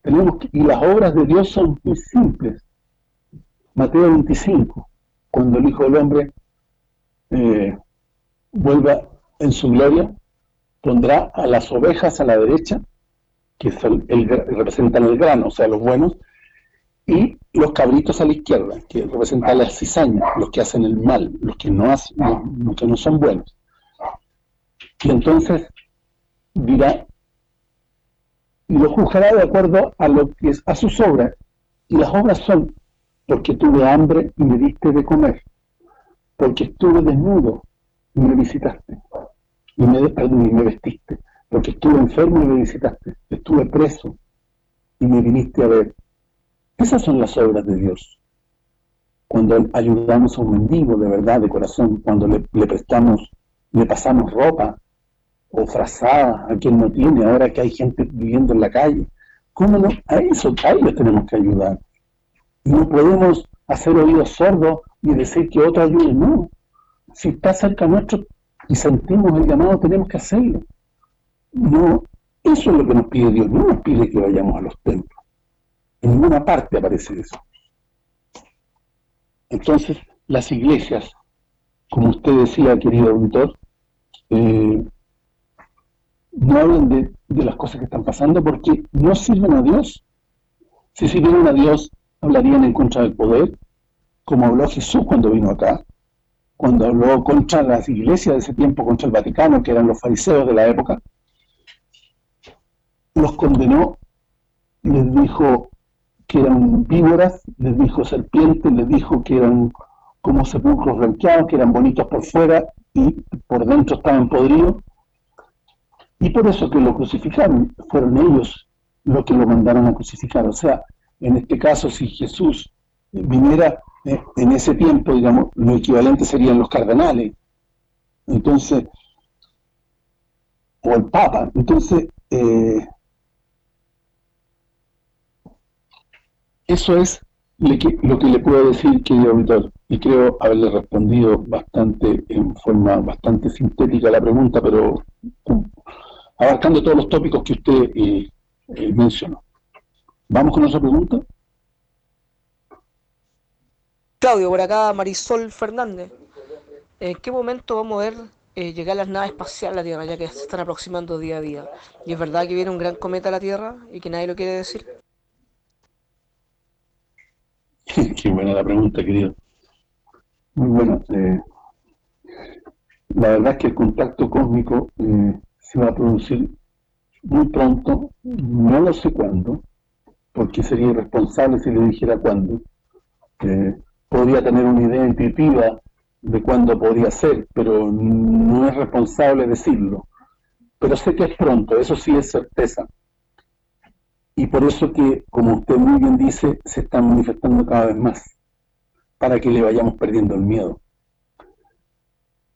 tenemos Y las obras de Dios son muy simples. Mateo 25, cuando el Hijo del Hombre eh, vuelva en su gloria, pondrá a las ovejas a la derecha, que representan el grano, o sea, los buenos, y los cabritos a la izquierda, que representan las cizañas, los que hacen el mal, los que no, hacen, los que no son buenos. Y entonces dirá, y lo juzgará de acuerdo a lo que es a sus obras, y las obras son, porque tuve hambre y me diste de comer, porque estuve desnudo y me visitaste, y me, me vestiste, porque estuve enfermo y me visitaste, estuve preso y me viniste a ver. Esas son las obras de Dios. Cuando ayudamos a un mendigo de verdad, de corazón, cuando le, prestamos, le pasamos ropa o frazada a quien no tiene, ahora que hay gente viviendo en la calle. ¿Cómo no? A eso, a ellos tenemos que ayudar. No podemos hacer oídos sordos y decir que otro ayude, no. Si está cerca nuestro, y sentimos el llamado, tenemos que hacerlo. No, eso es lo que nos pide Dios, no nos pide que vayamos a los templos. En ninguna parte aparece eso. Entonces, las iglesias, como usted decía, querido auditor, eh, no hablan de, de, las cosas que están pasando porque no sirven a Dios. Si sirvieran a Dios, hablarían en contra del poder, como habló Jesús cuando vino acá, cuando habló contra las iglesias de ese tiempo, contra el Vaticano, que eran los fariseos de la época, los condenó, les dijo que eran víboras, les dijo serpientes, les dijo que eran como sepulcros blanqueados, que eran bonitos por fuera y por dentro estaban podridos. Y por eso que lo crucificaron, fueron ellos los que lo mandaron a crucificar. O sea, en este caso, si Jesús viniera eh, en ese tiempo, digamos, lo equivalente serían los cardenales. Entonces, o el Papa. Entonces, eh, eso es lo que, le puedo decir, querido auditor, y creo haberle respondido bastante, en forma bastante sintética a la pregunta, pero abarcando todos los tópicos que usted eh, eh, mencionó. ¿Vamos con otra pregunta? Claudio, por acá Marisol Fernández. ¿En qué momento vamos a ver eh, llegar las naves espaciales a la Tierra, ya que se están aproximando día a día? ¿Y es verdad que viene un gran cometa a la Tierra y que nadie lo quiere decir? Qué buena la pregunta, querido. Muy buena. Eh, la verdad es que el contacto cósmico eh, se va a producir muy pronto, no lo sé cuándo, porque sería irresponsable si le dijera cuándo. Eh, podría tener una idea intuitiva de cuándo podría ser, pero no es responsable decirlo. Pero sé que es pronto, eso sí es certeza. Y por eso que, como usted muy bien dice, se están manifestando cada vez más, para que le vayamos perdiendo el miedo.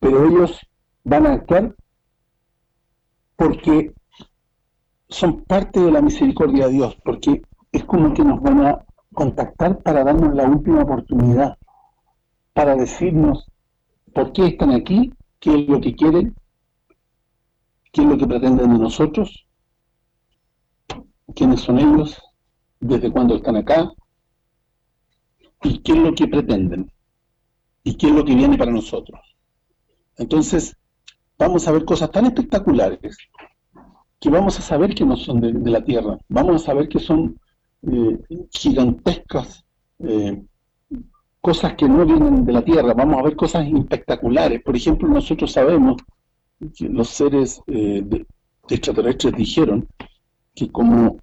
Pero ellos van a actuar porque son parte de la misericordia de Dios, porque es como que nos van a contactar para darnos la última oportunidad, para decirnos por qué están aquí, qué es lo que quieren, qué es lo que pretenden de nosotros, quiénes son ellos, desde cuándo están acá, y qué es lo que pretenden, y qué es lo que viene para nosotros. Entonces, vamos a ver cosas tan espectaculares que vamos a saber que no son de, la Tierra, vamos a saber que son eh, gigantescas eh, cosas que no vienen de la Tierra, vamos a ver cosas espectaculares. Por ejemplo, nosotros sabemos que los seres eh, extraterrestres dijeron que como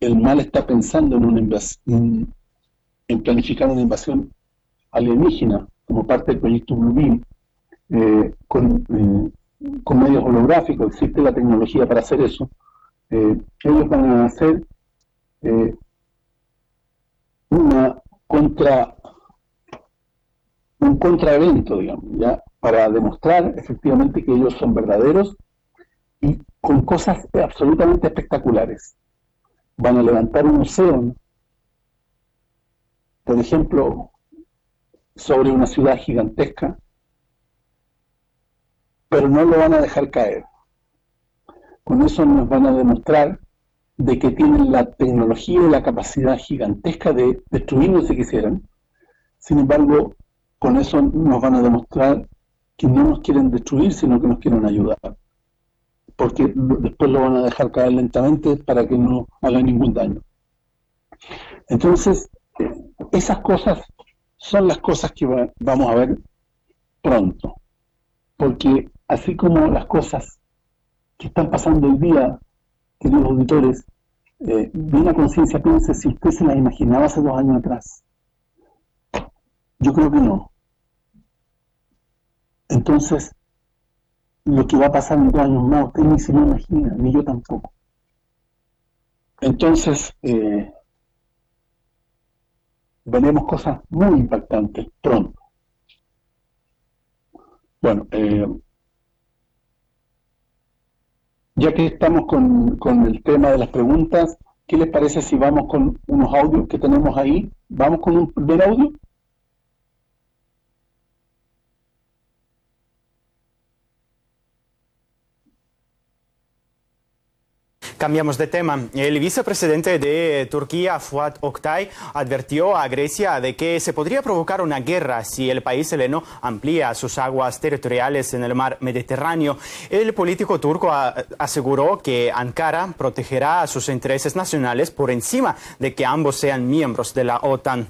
el mal está pensando en, una invasión, en planificar una invasión alienígena como parte del proyecto Blue con con medios holográficos, existe la tecnología para hacer eso, eh, ellos van a hacer eh, una contra un contraevento, digamos, ya para demostrar efectivamente que ellos son verdaderos con cosas absolutamente espectaculares. Van a levantar un museo, por ejemplo, sobre una ciudad gigantesca, pero no lo van a dejar caer. Con eso nos van a demostrar de que tienen la tecnología y la capacidad gigantesca de destruirnos si quisieran. Sin embargo, con eso nos van a demostrar que no nos quieren destruir, sino que nos quieren ayudar. Porque después lo van a dejar caer lentamente para que no haga ningún daño. Entonces, esas cosas son las cosas que vamos a ver pronto. Porque así como las cosas que están pasando hoy día, queridos auditores, eh, de una conciencia piense si usted se las imaginaba hace dos años atrás. Yo creo que no. Entonces, lo que va a pasar en dos años más, usted ni se lo imagina, ni yo tampoco. Entonces, eh, veremos cosas muy impactantes pronto. Bueno, eh, ya que estamos con, con, el tema de las preguntas, ¿qué les parece si vamos con unos audios que tenemos ahí? ¿Vamos con un primer audio? Cambiamos de tema. El vicepresidente de Turquía, Fuat Oktay, advirtió a Grecia de que se podría provocar una guerra si el país heleno amplía sus aguas territoriales en el mar Mediterráneo. El político turco aseguró que Ankara protegerá sus intereses nacionales por encima de que ambos sean miembros de la OTAN.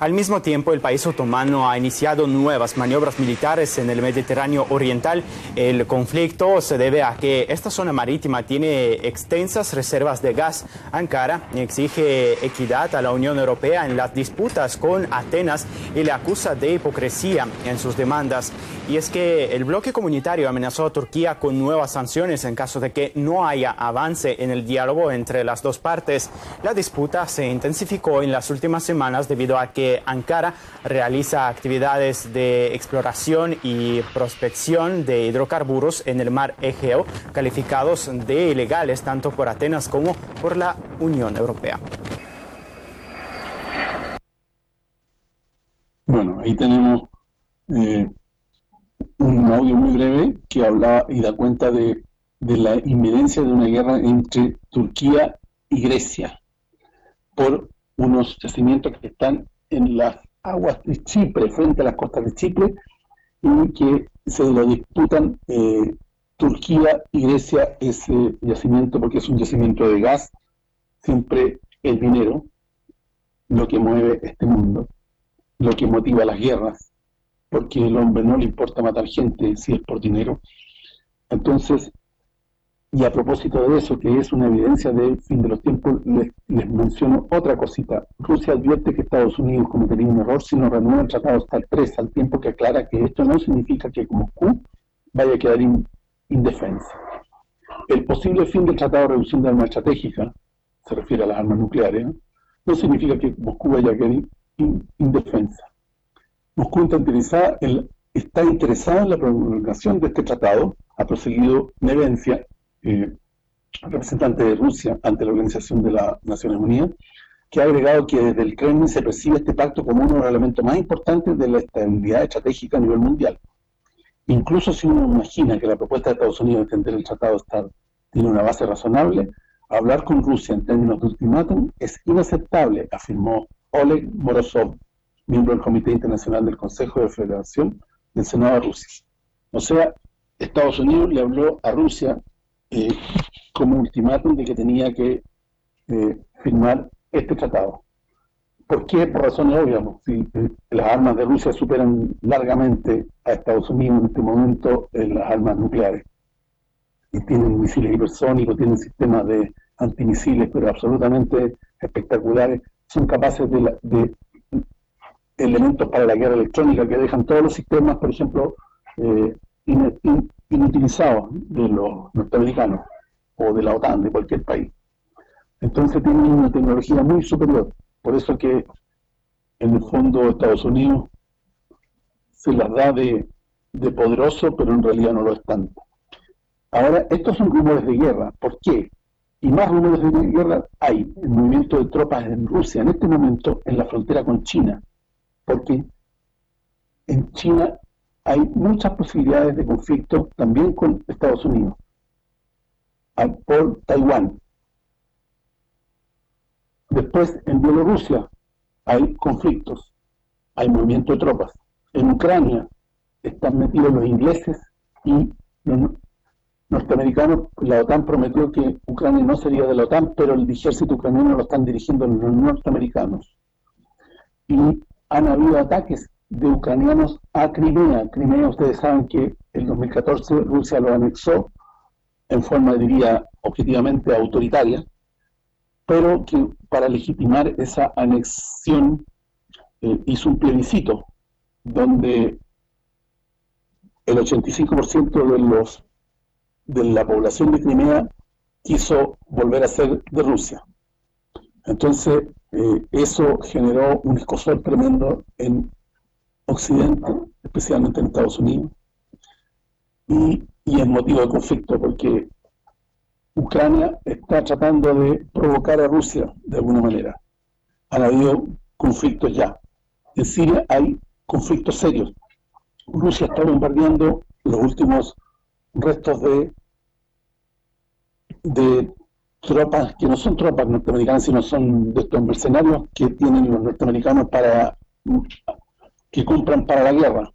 Al mismo tiempo, el país otomano ha iniciado nuevas maniobras militares en el Mediterráneo Oriental. El conflicto se debe a que esta zona marítima tiene extensas reservas de gas. Ankara exige equidad a la Unión Europea en las disputas con Atenas y le acusa de hipocresía en sus demandas. Y es que el bloque comunitario amenazó a Turquía con nuevas sanciones en caso de que no haya avance en el diálogo entre las dos partes. La disputa se intensificó en las últimas semanas debido a que Ankara realiza actividades de exploración y prospección de hidrocarburos en el mar Egeo, calificados de ilegales tanto por Atenas como por la Unión Europea. Bueno, ahí tenemos eh, un audio muy breve que habla y da cuenta de, de la inminencia de una guerra entre Turquía y Grecia por unos yacimientos que están en las aguas de Chipre, frente a las costas de Chipre, y que se lo disputan eh, Turquía y Grecia ese yacimiento, porque es un yacimiento de gas, siempre el dinero, lo que mueve este mundo, lo que motiva las guerras, porque el hombre no le importa matar gente si es por dinero. Entonces, y a propósito de eso, que es una evidencia del fin de los tiempos, les, menciono otra cosita. Rusia advierte que Estados Unidos cometería un error si no renueva el tratado hasta el 3, al tiempo que aclara que esto no significa que Moscú vaya a quedar indefensa. El posible fin del tratado de reducción de armas estratégicas, se refiere a las armas nucleares, no significa que Moscú vaya a quedar indefensa. Moscú está interesada, en, está interesada en la prolongación de este tratado, ha proseguido Nevencia, eh, representante de Rusia ante la Organización de las Naciones Unidas, que ha agregado que desde el Kremlin se percibe este pacto como uno de los elementos más importantes de la estabilidad estratégica a nivel mundial. Incluso si uno imagina que la propuesta de Estados Unidos de entender el tratado estar tiene una base razonable, hablar con Rusia en términos de ultimátum es inaceptable, afirmó Oleg Morozov, miembro del Comité Internacional del Consejo de Federación del Senado de Rusia. O sea, Estados Unidos le habló a Rusia eh, como ultimátum de que tenía que eh, firmar este tratado. ¿Por qué? Por razones obvias. Eh, las armas de Rusia superan largamente a Estados Unidos en este momento en las armas nucleares. Y tienen misiles hipersónicos, tienen sistemas de antimisiles, pero absolutamente espectaculares. Son capaces de, elementos para la guerra electrónica que dejan todos los sistemas, por ejemplo, eh, inutilizados de los norteamericanos o de la OTAN, de cualquier país. Entonces tienen una tecnología muy superior. Por eso que en el fondo Estados Unidos se las da de, de poderoso, pero en realidad no lo es tanto. Ahora, estos son rumores de guerra. ¿Por qué? Y más rumores de guerra hay. El movimiento de tropas en Rusia en este momento en la frontera con China. Porque en China hay muchas posibilidades de conflicto también con Estados Unidos por Taiwán. Después, en Bielorrusia hay conflictos, hay movimiento de tropas. En Ucrania están metidos los ingleses y los norteamericanos. La OTAN prometió que Ucrania no sería de la OTAN, pero el ejército ucraniano lo están dirigiendo los norteamericanos. Y han habido ataques de ucranianos a Crimea. Crimea, ustedes saben que en 2014 Rusia lo anexó en forma, diría, objetivamente autoritaria, pero que para legitimar esa anexión eh, hizo un plebiscito donde el 85% de los de la población de Crimea quiso volver a ser de Rusia. Entonces, eh, eso generó un escosor tremendo en Occidente, especialmente en Estados Unidos, y, es motivo de conflicto porque Ucrania está tratando de provocar a Rusia de alguna manera. Han habido conflictos ya. En Siria hay conflictos serios. Rusia está bombardeando los últimos restos de de tropas que no son tropas norteamericanas, sino son de estos mercenarios que tienen los norteamericanos para que compran para la guerra.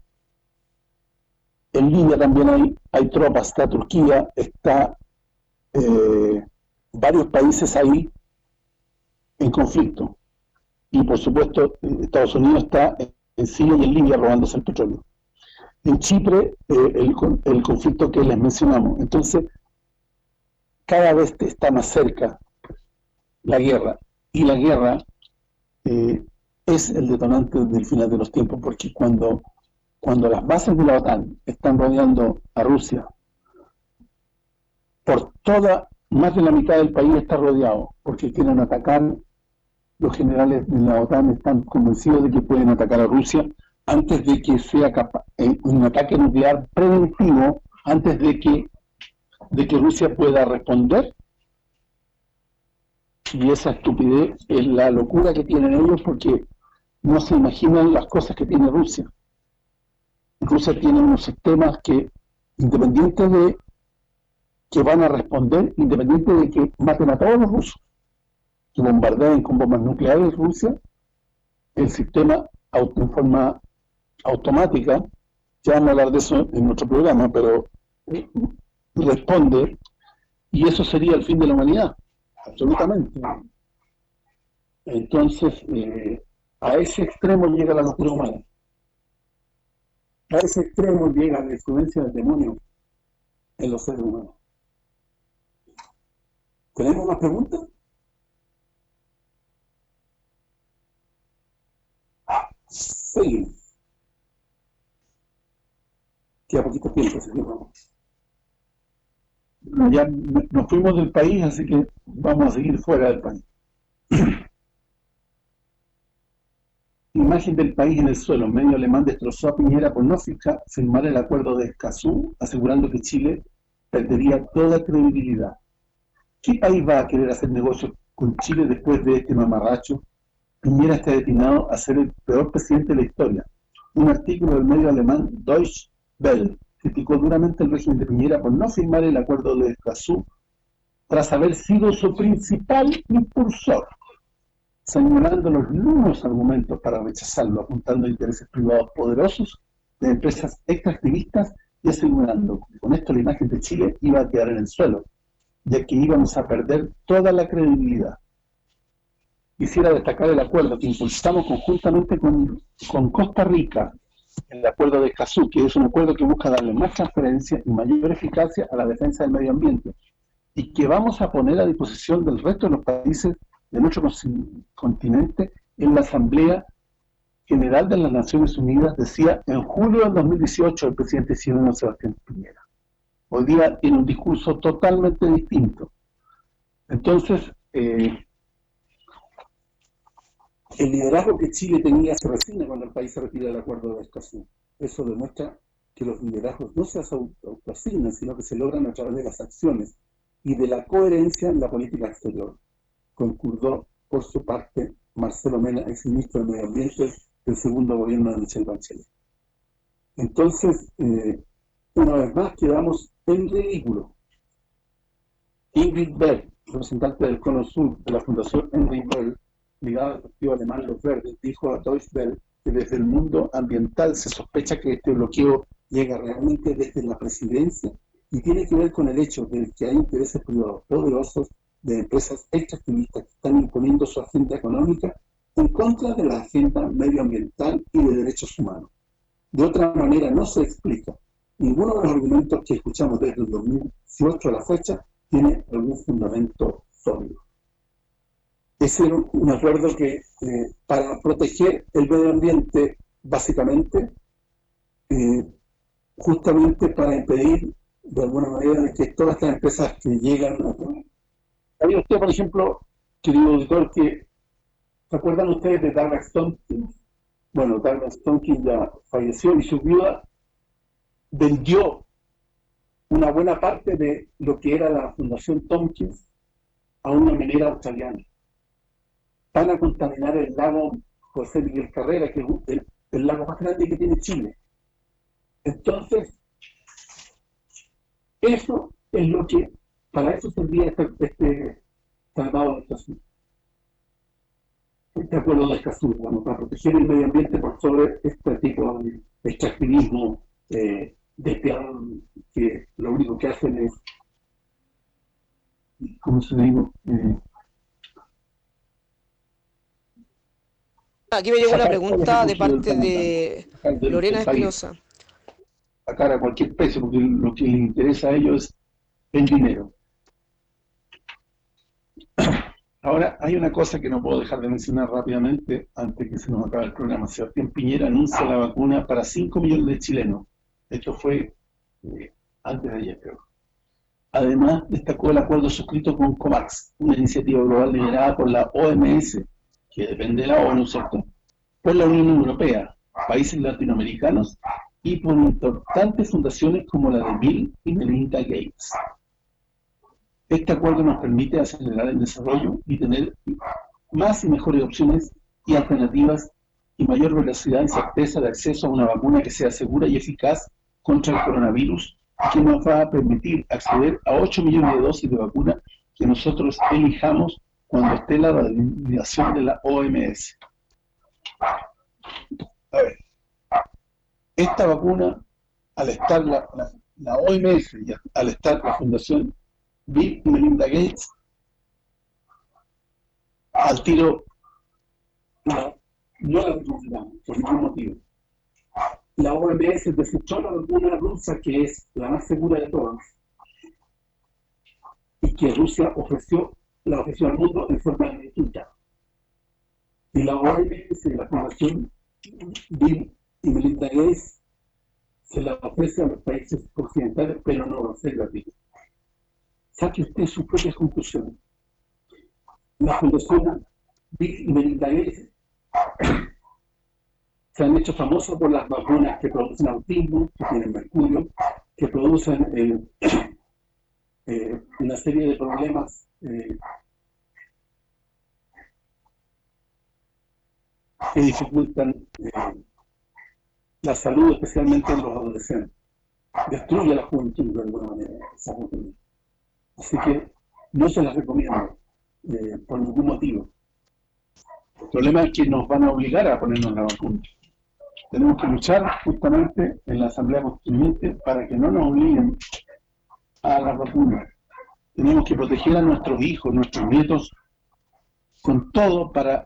En Libia también hay, hay tropas, está Turquía, está eh, varios países ahí en conflicto. Y por supuesto Estados Unidos está en Siria y en Libia robándose el petróleo. En Chipre eh, el, el conflicto que les mencionamos. Entonces, cada vez está más cerca la guerra. Y la guerra eh, es el detonante del final de los tiempos, porque cuando, cuando las bases de la OTAN están rodeando a Rusia, por toda, más de la mitad del país está rodeado, porque quieren atacar los generales de la OTAN están convencidos de que pueden atacar a Rusia antes de que sea capaz, eh, un ataque nuclear preventivo, antes de que, de que Rusia pueda responder. Y esa estupidez es la locura que tienen ellos porque no se imaginan las cosas que tiene Rusia. Rusia tiene unos sistemas que, independientes de que van a responder, independiente de que maten a todos los rusos, que bombardeen con bombas nucleares Rusia, el sistema auto, en forma automática, ya vamos a hablar de eso en nuestro programa, pero responde, y eso sería el fin de la humanidad, absolutamente. Entonces, eh, a ese extremo llega la locura humana. A ese extremo llega la influencia del demonio en los seres humanos. ¿Tenemos más preguntas? Seguimos. Queda poquito tiempo, vamos. Ya nos fuimos del país, así que vamos a seguir fuera del país. Imagen del país en el suelo. Medio alemán destrozó a Piñera por no firmar el acuerdo de Escazú, asegurando que Chile perdería toda credibilidad. ¿Qué país va a querer hacer negocios con Chile después de este mamarracho? Piñera está destinado a ser el peor presidente de la historia. Un artículo del medio alemán Deutsche Welle criticó duramente el régimen de Piñera por no firmar el acuerdo de Escazú tras haber sido su principal impulsor, señalando los nuevos argumentos para rechazarlo, apuntando a intereses privados poderosos de empresas extractivistas y asegurando que con esto la imagen de Chile iba a quedar en el suelo ya que íbamos a perder toda la credibilidad. Quisiera destacar el acuerdo que impulsamos conjuntamente con, Costa Rica, el acuerdo de Escazú, que es un acuerdo que busca darle más transparencia y mayor eficacia a la defensa del medio ambiente, y que vamos a poner a disposición del resto de los países de nuestro continente en la Asamblea General de las Naciones Unidas, decía en julio del 2018 el presidente chileno Sebastián Piñera. Hoy día tiene un discurso totalmente distinto. Entonces, eh, el liderazgo que Chile tenía se resigna cuando el país se retira del acuerdo de Escazú. Eso demuestra que los liderazgos no se autoasignan, sino que se logran a través de las acciones y de la coherencia en la política exterior. Concordó, por su parte, Marcelo Mena, ex ministro de Medio Ambiente del segundo gobierno de Michel Bachelet. Entonces, eh, una vez más quedamos en ridículo. Ingrid Berg, representante del Cono Sur de la Fundación Henry Berg, ligada al partido alemán Los Verdes, dijo a Deutsche Welle que desde el mundo ambiental se sospecha que este bloqueo llega realmente desde la presidencia y tiene que ver con el hecho de que hay intereses privados poderosos de empresas extractivistas que están imponiendo su agenda económica en contra de la agenda medioambiental y de derechos humanos. De otra manera no se explica ninguno de los argumentos que escuchamos desde el 2018 a la fecha tiene algún fundamento sólido. Era un acuerdo que eh, para proteger el medio ambiente, básicamente, eh, justamente para impedir de alguna manera que todas estas empresas que llegan a... Había usted, por ejemplo, querido auditor, que ¿se acuerdan ustedes de Douglas Stonkin? Bueno, Douglas Stonkin ya falleció y su viuda vendió una buena parte de lo que era la Fundación Tompkins a una minera australiana. Van a contaminar el lago José Miguel Carrera, que es el, lago más grande que tiene Chile. Entonces, eso es lo que, para eso servía este, este tratado de Escazú. Este acuerdo de Escazú, para proteger el medio ambiente por sobre este tipo de extractivismo eh, que lo único que hacen es, ¿cómo se digo? Eh, Aquí me llegó una pregunta de parte de Lorena Espinosa. Sacar a cualquier precio, porque lo que les interesa a ellos es el dinero. Ahora, hay una cosa que no puedo dejar de mencionar rápidamente antes que se nos acabe el programa. Sebastián Piñera anuncia la vacuna para 5 millones de chilenos. Esto fue eh, antes de ayer, creo. Además, destacó el acuerdo suscrito con COVAX, una iniciativa global liderada por la OMS, que depende de la ONU, ¿cierto? Por la Unión Europea, países latinoamericanos y por importantes fundaciones como la de Bill y Melinda Gates. Este acuerdo nos permite acelerar el desarrollo y tener más y mejores opciones y alternativas y mayor velocidad y certeza de acceso a una vacuna que sea segura y eficaz contra el coronavirus que nos va a permitir acceder a 8 millones de dosis de vacuna que nosotros elijamos cuando esté la validación de la OMS. A ver, esta vacuna, al estar la, OMS y al estar la Fundación Bill Melinda Gates, al tiro no, la reconocemos por ningún motivo. La OMS desechó la vacuna rusa, que es la más segura de todas, y que Rusia ofreció, la ofreció al mundo en forma gratuita. Y la OMS, la Fundación Bill y Melinda Gates, se la ofrece a los países occidentales, pero no va a ser gratuita. Saque usted sus propias conclusiones. La Fundación Melinda Gates se han hecho famosos por las vacunas que producen autismo, que tienen mercurio, que producen eh, eh, una serie de problemas eh, que dificultan la salud, especialmente en los adolescentes. Destruye la juventud de alguna manera, esa Así que no se las recomiendo por ningún motivo. El problema es que nos van a obligar a ponernos la vacuna. Tenemos que luchar justamente en la Asamblea Constituyente para que no nos obliguen a la vacuna. Tenemos que proteger a nuestros hijos, nuestros nietos, con todo para,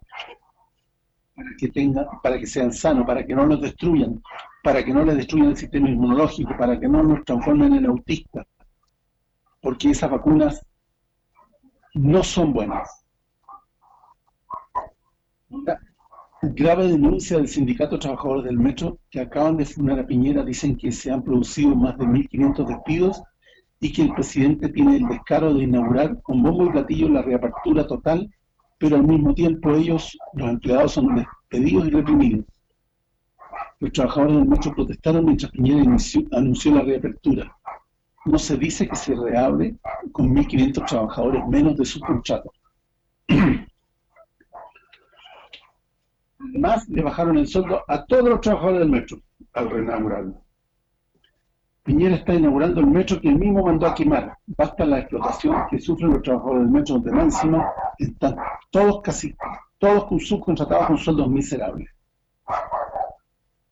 que tengan, para que sean sanos, para que no los destruyan, para que no les destruyan el sistema inmunológico, para que no nos transformen en autistas. Porque esas vacunas no son buenas grave denuncia del Sindicato de Trabajadores del Metro que acaban de funar a Piñera, dicen que se han producido más de 1.500 despidos y que el presidente tiene el descaro de inaugurar con bombo y platillo la reapertura total, pero al mismo tiempo ellos, los empleados, son despedidos y reprimidos. Los trabajadores del metro protestaron mientras Piñera anunció la reapertura. No se dice que se reabre con 1.500 trabajadores menos de su contrato. Además, le bajaron el sueldo a todos los trabajadores del metro al reinaugurarlo. Piñera está inaugurando el metro que él mismo mandó a quemar. Basta la explotación que sufren los trabajadores del metro donde encima están todos casi todos subcontratados con sueldos miserables.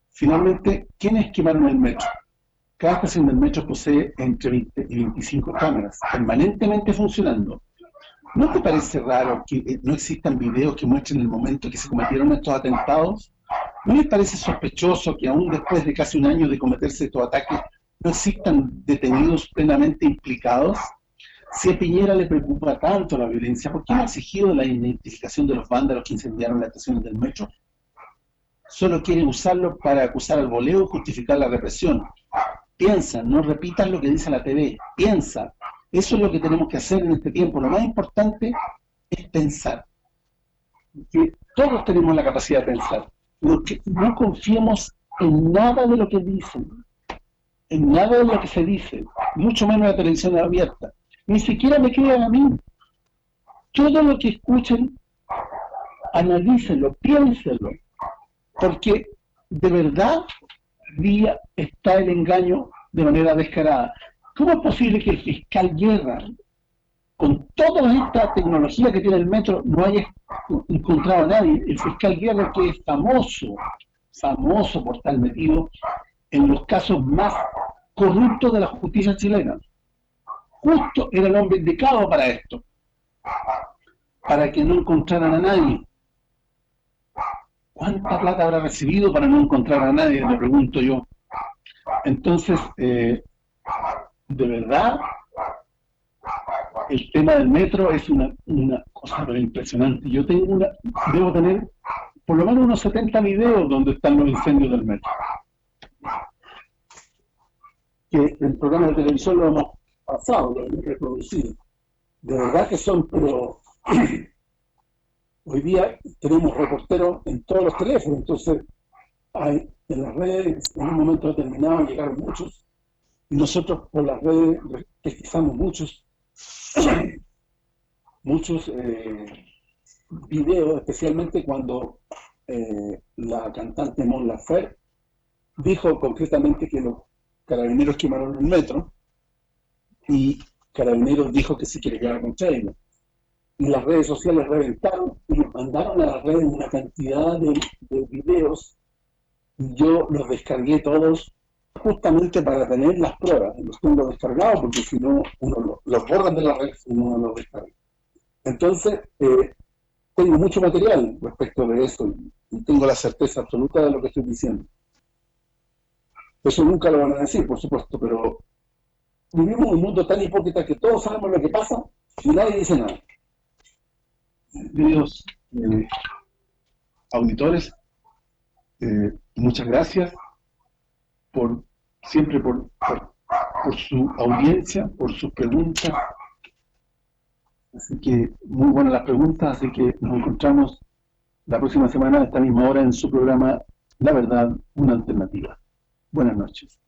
Finalmente, ¿quiénes quemaron el metro? Cada estación del metro posee entre 20 y 25 cámaras, permanentemente funcionando, ¿No te parece raro que eh, no existan videos que muestren el momento que se cometieron estos atentados? ¿No les parece sospechoso que aún después de casi un año de cometerse estos ataques no existan detenidos plenamente implicados? Si a Piñera le preocupa tanto la violencia, ¿por qué no ha exigido la identificación de los vándalos que incendiaron las estaciones del metro? Solo quiere usarlo para acusar al voleo y justificar la represión. Piensa, no repitas lo que dice la TV, piensa, eso es lo que tenemos que hacer en este tiempo. Lo más importante es pensar. Que todos tenemos la capacidad de pensar. no confiemos en nada de lo que dicen, en nada de lo que se dice, mucho menos la televisión abierta. Ni siquiera me crean a mí. Todo lo que escuchen, analícenlo, piénsenlo, porque de verdad día está el engaño de manera descarada. ¿Cómo es posible que el fiscal Guerra, con toda esta tecnología que tiene el metro, no haya encontrado a nadie? El fiscal Guerra, que es famoso, famoso por estar metido en los casos más corruptos de la justicia chilena. Justo era el hombre indicado para esto, para que no encontraran a nadie. ¿Cuánta plata habrá recibido para no encontrar a nadie? Me pregunto yo. Entonces, eh, de verdad, el tema del metro es una, cosa impresionante. Yo tengo una, debo tener por lo menos unos 70 videos donde están los incendios del metro. Que el programa de televisión lo hemos pasado, lo hemos reproducido. De verdad que son, pero hoy día tenemos reporteros en todos los teléfonos, entonces hay, en las redes en un momento determinado llegaron muchos, y nosotros por las redes pesquisamos muchos, muchos eh, videos, especialmente cuando eh, la cantante Mon Laferte dijo concretamente que los carabineros quemaron el metro y carabineros dijo que sí que le contra ellos. Y las redes sociales reventaron nos mandaron a las redes una cantidad de, de videos y yo los descargué todos justamente para tener las pruebas. Los tengo descargados porque si no, los, borran de la red y uno los descarga. Entonces, eh, tengo mucho material respecto de eso y tengo la certeza absoluta de lo que estoy diciendo. Eso nunca lo van a decir, por supuesto, pero vivimos en un mundo tan hipócrita que todos sabemos lo que pasa y nadie dice nada. Queridos eh, auditores, eh, muchas gracias por siempre por, por, su audiencia, por sus preguntas. Así que muy buenas las preguntas, así que nos encontramos la próxima semana a esta misma hora en su programa La Verdad, una alternativa. Buenas noches.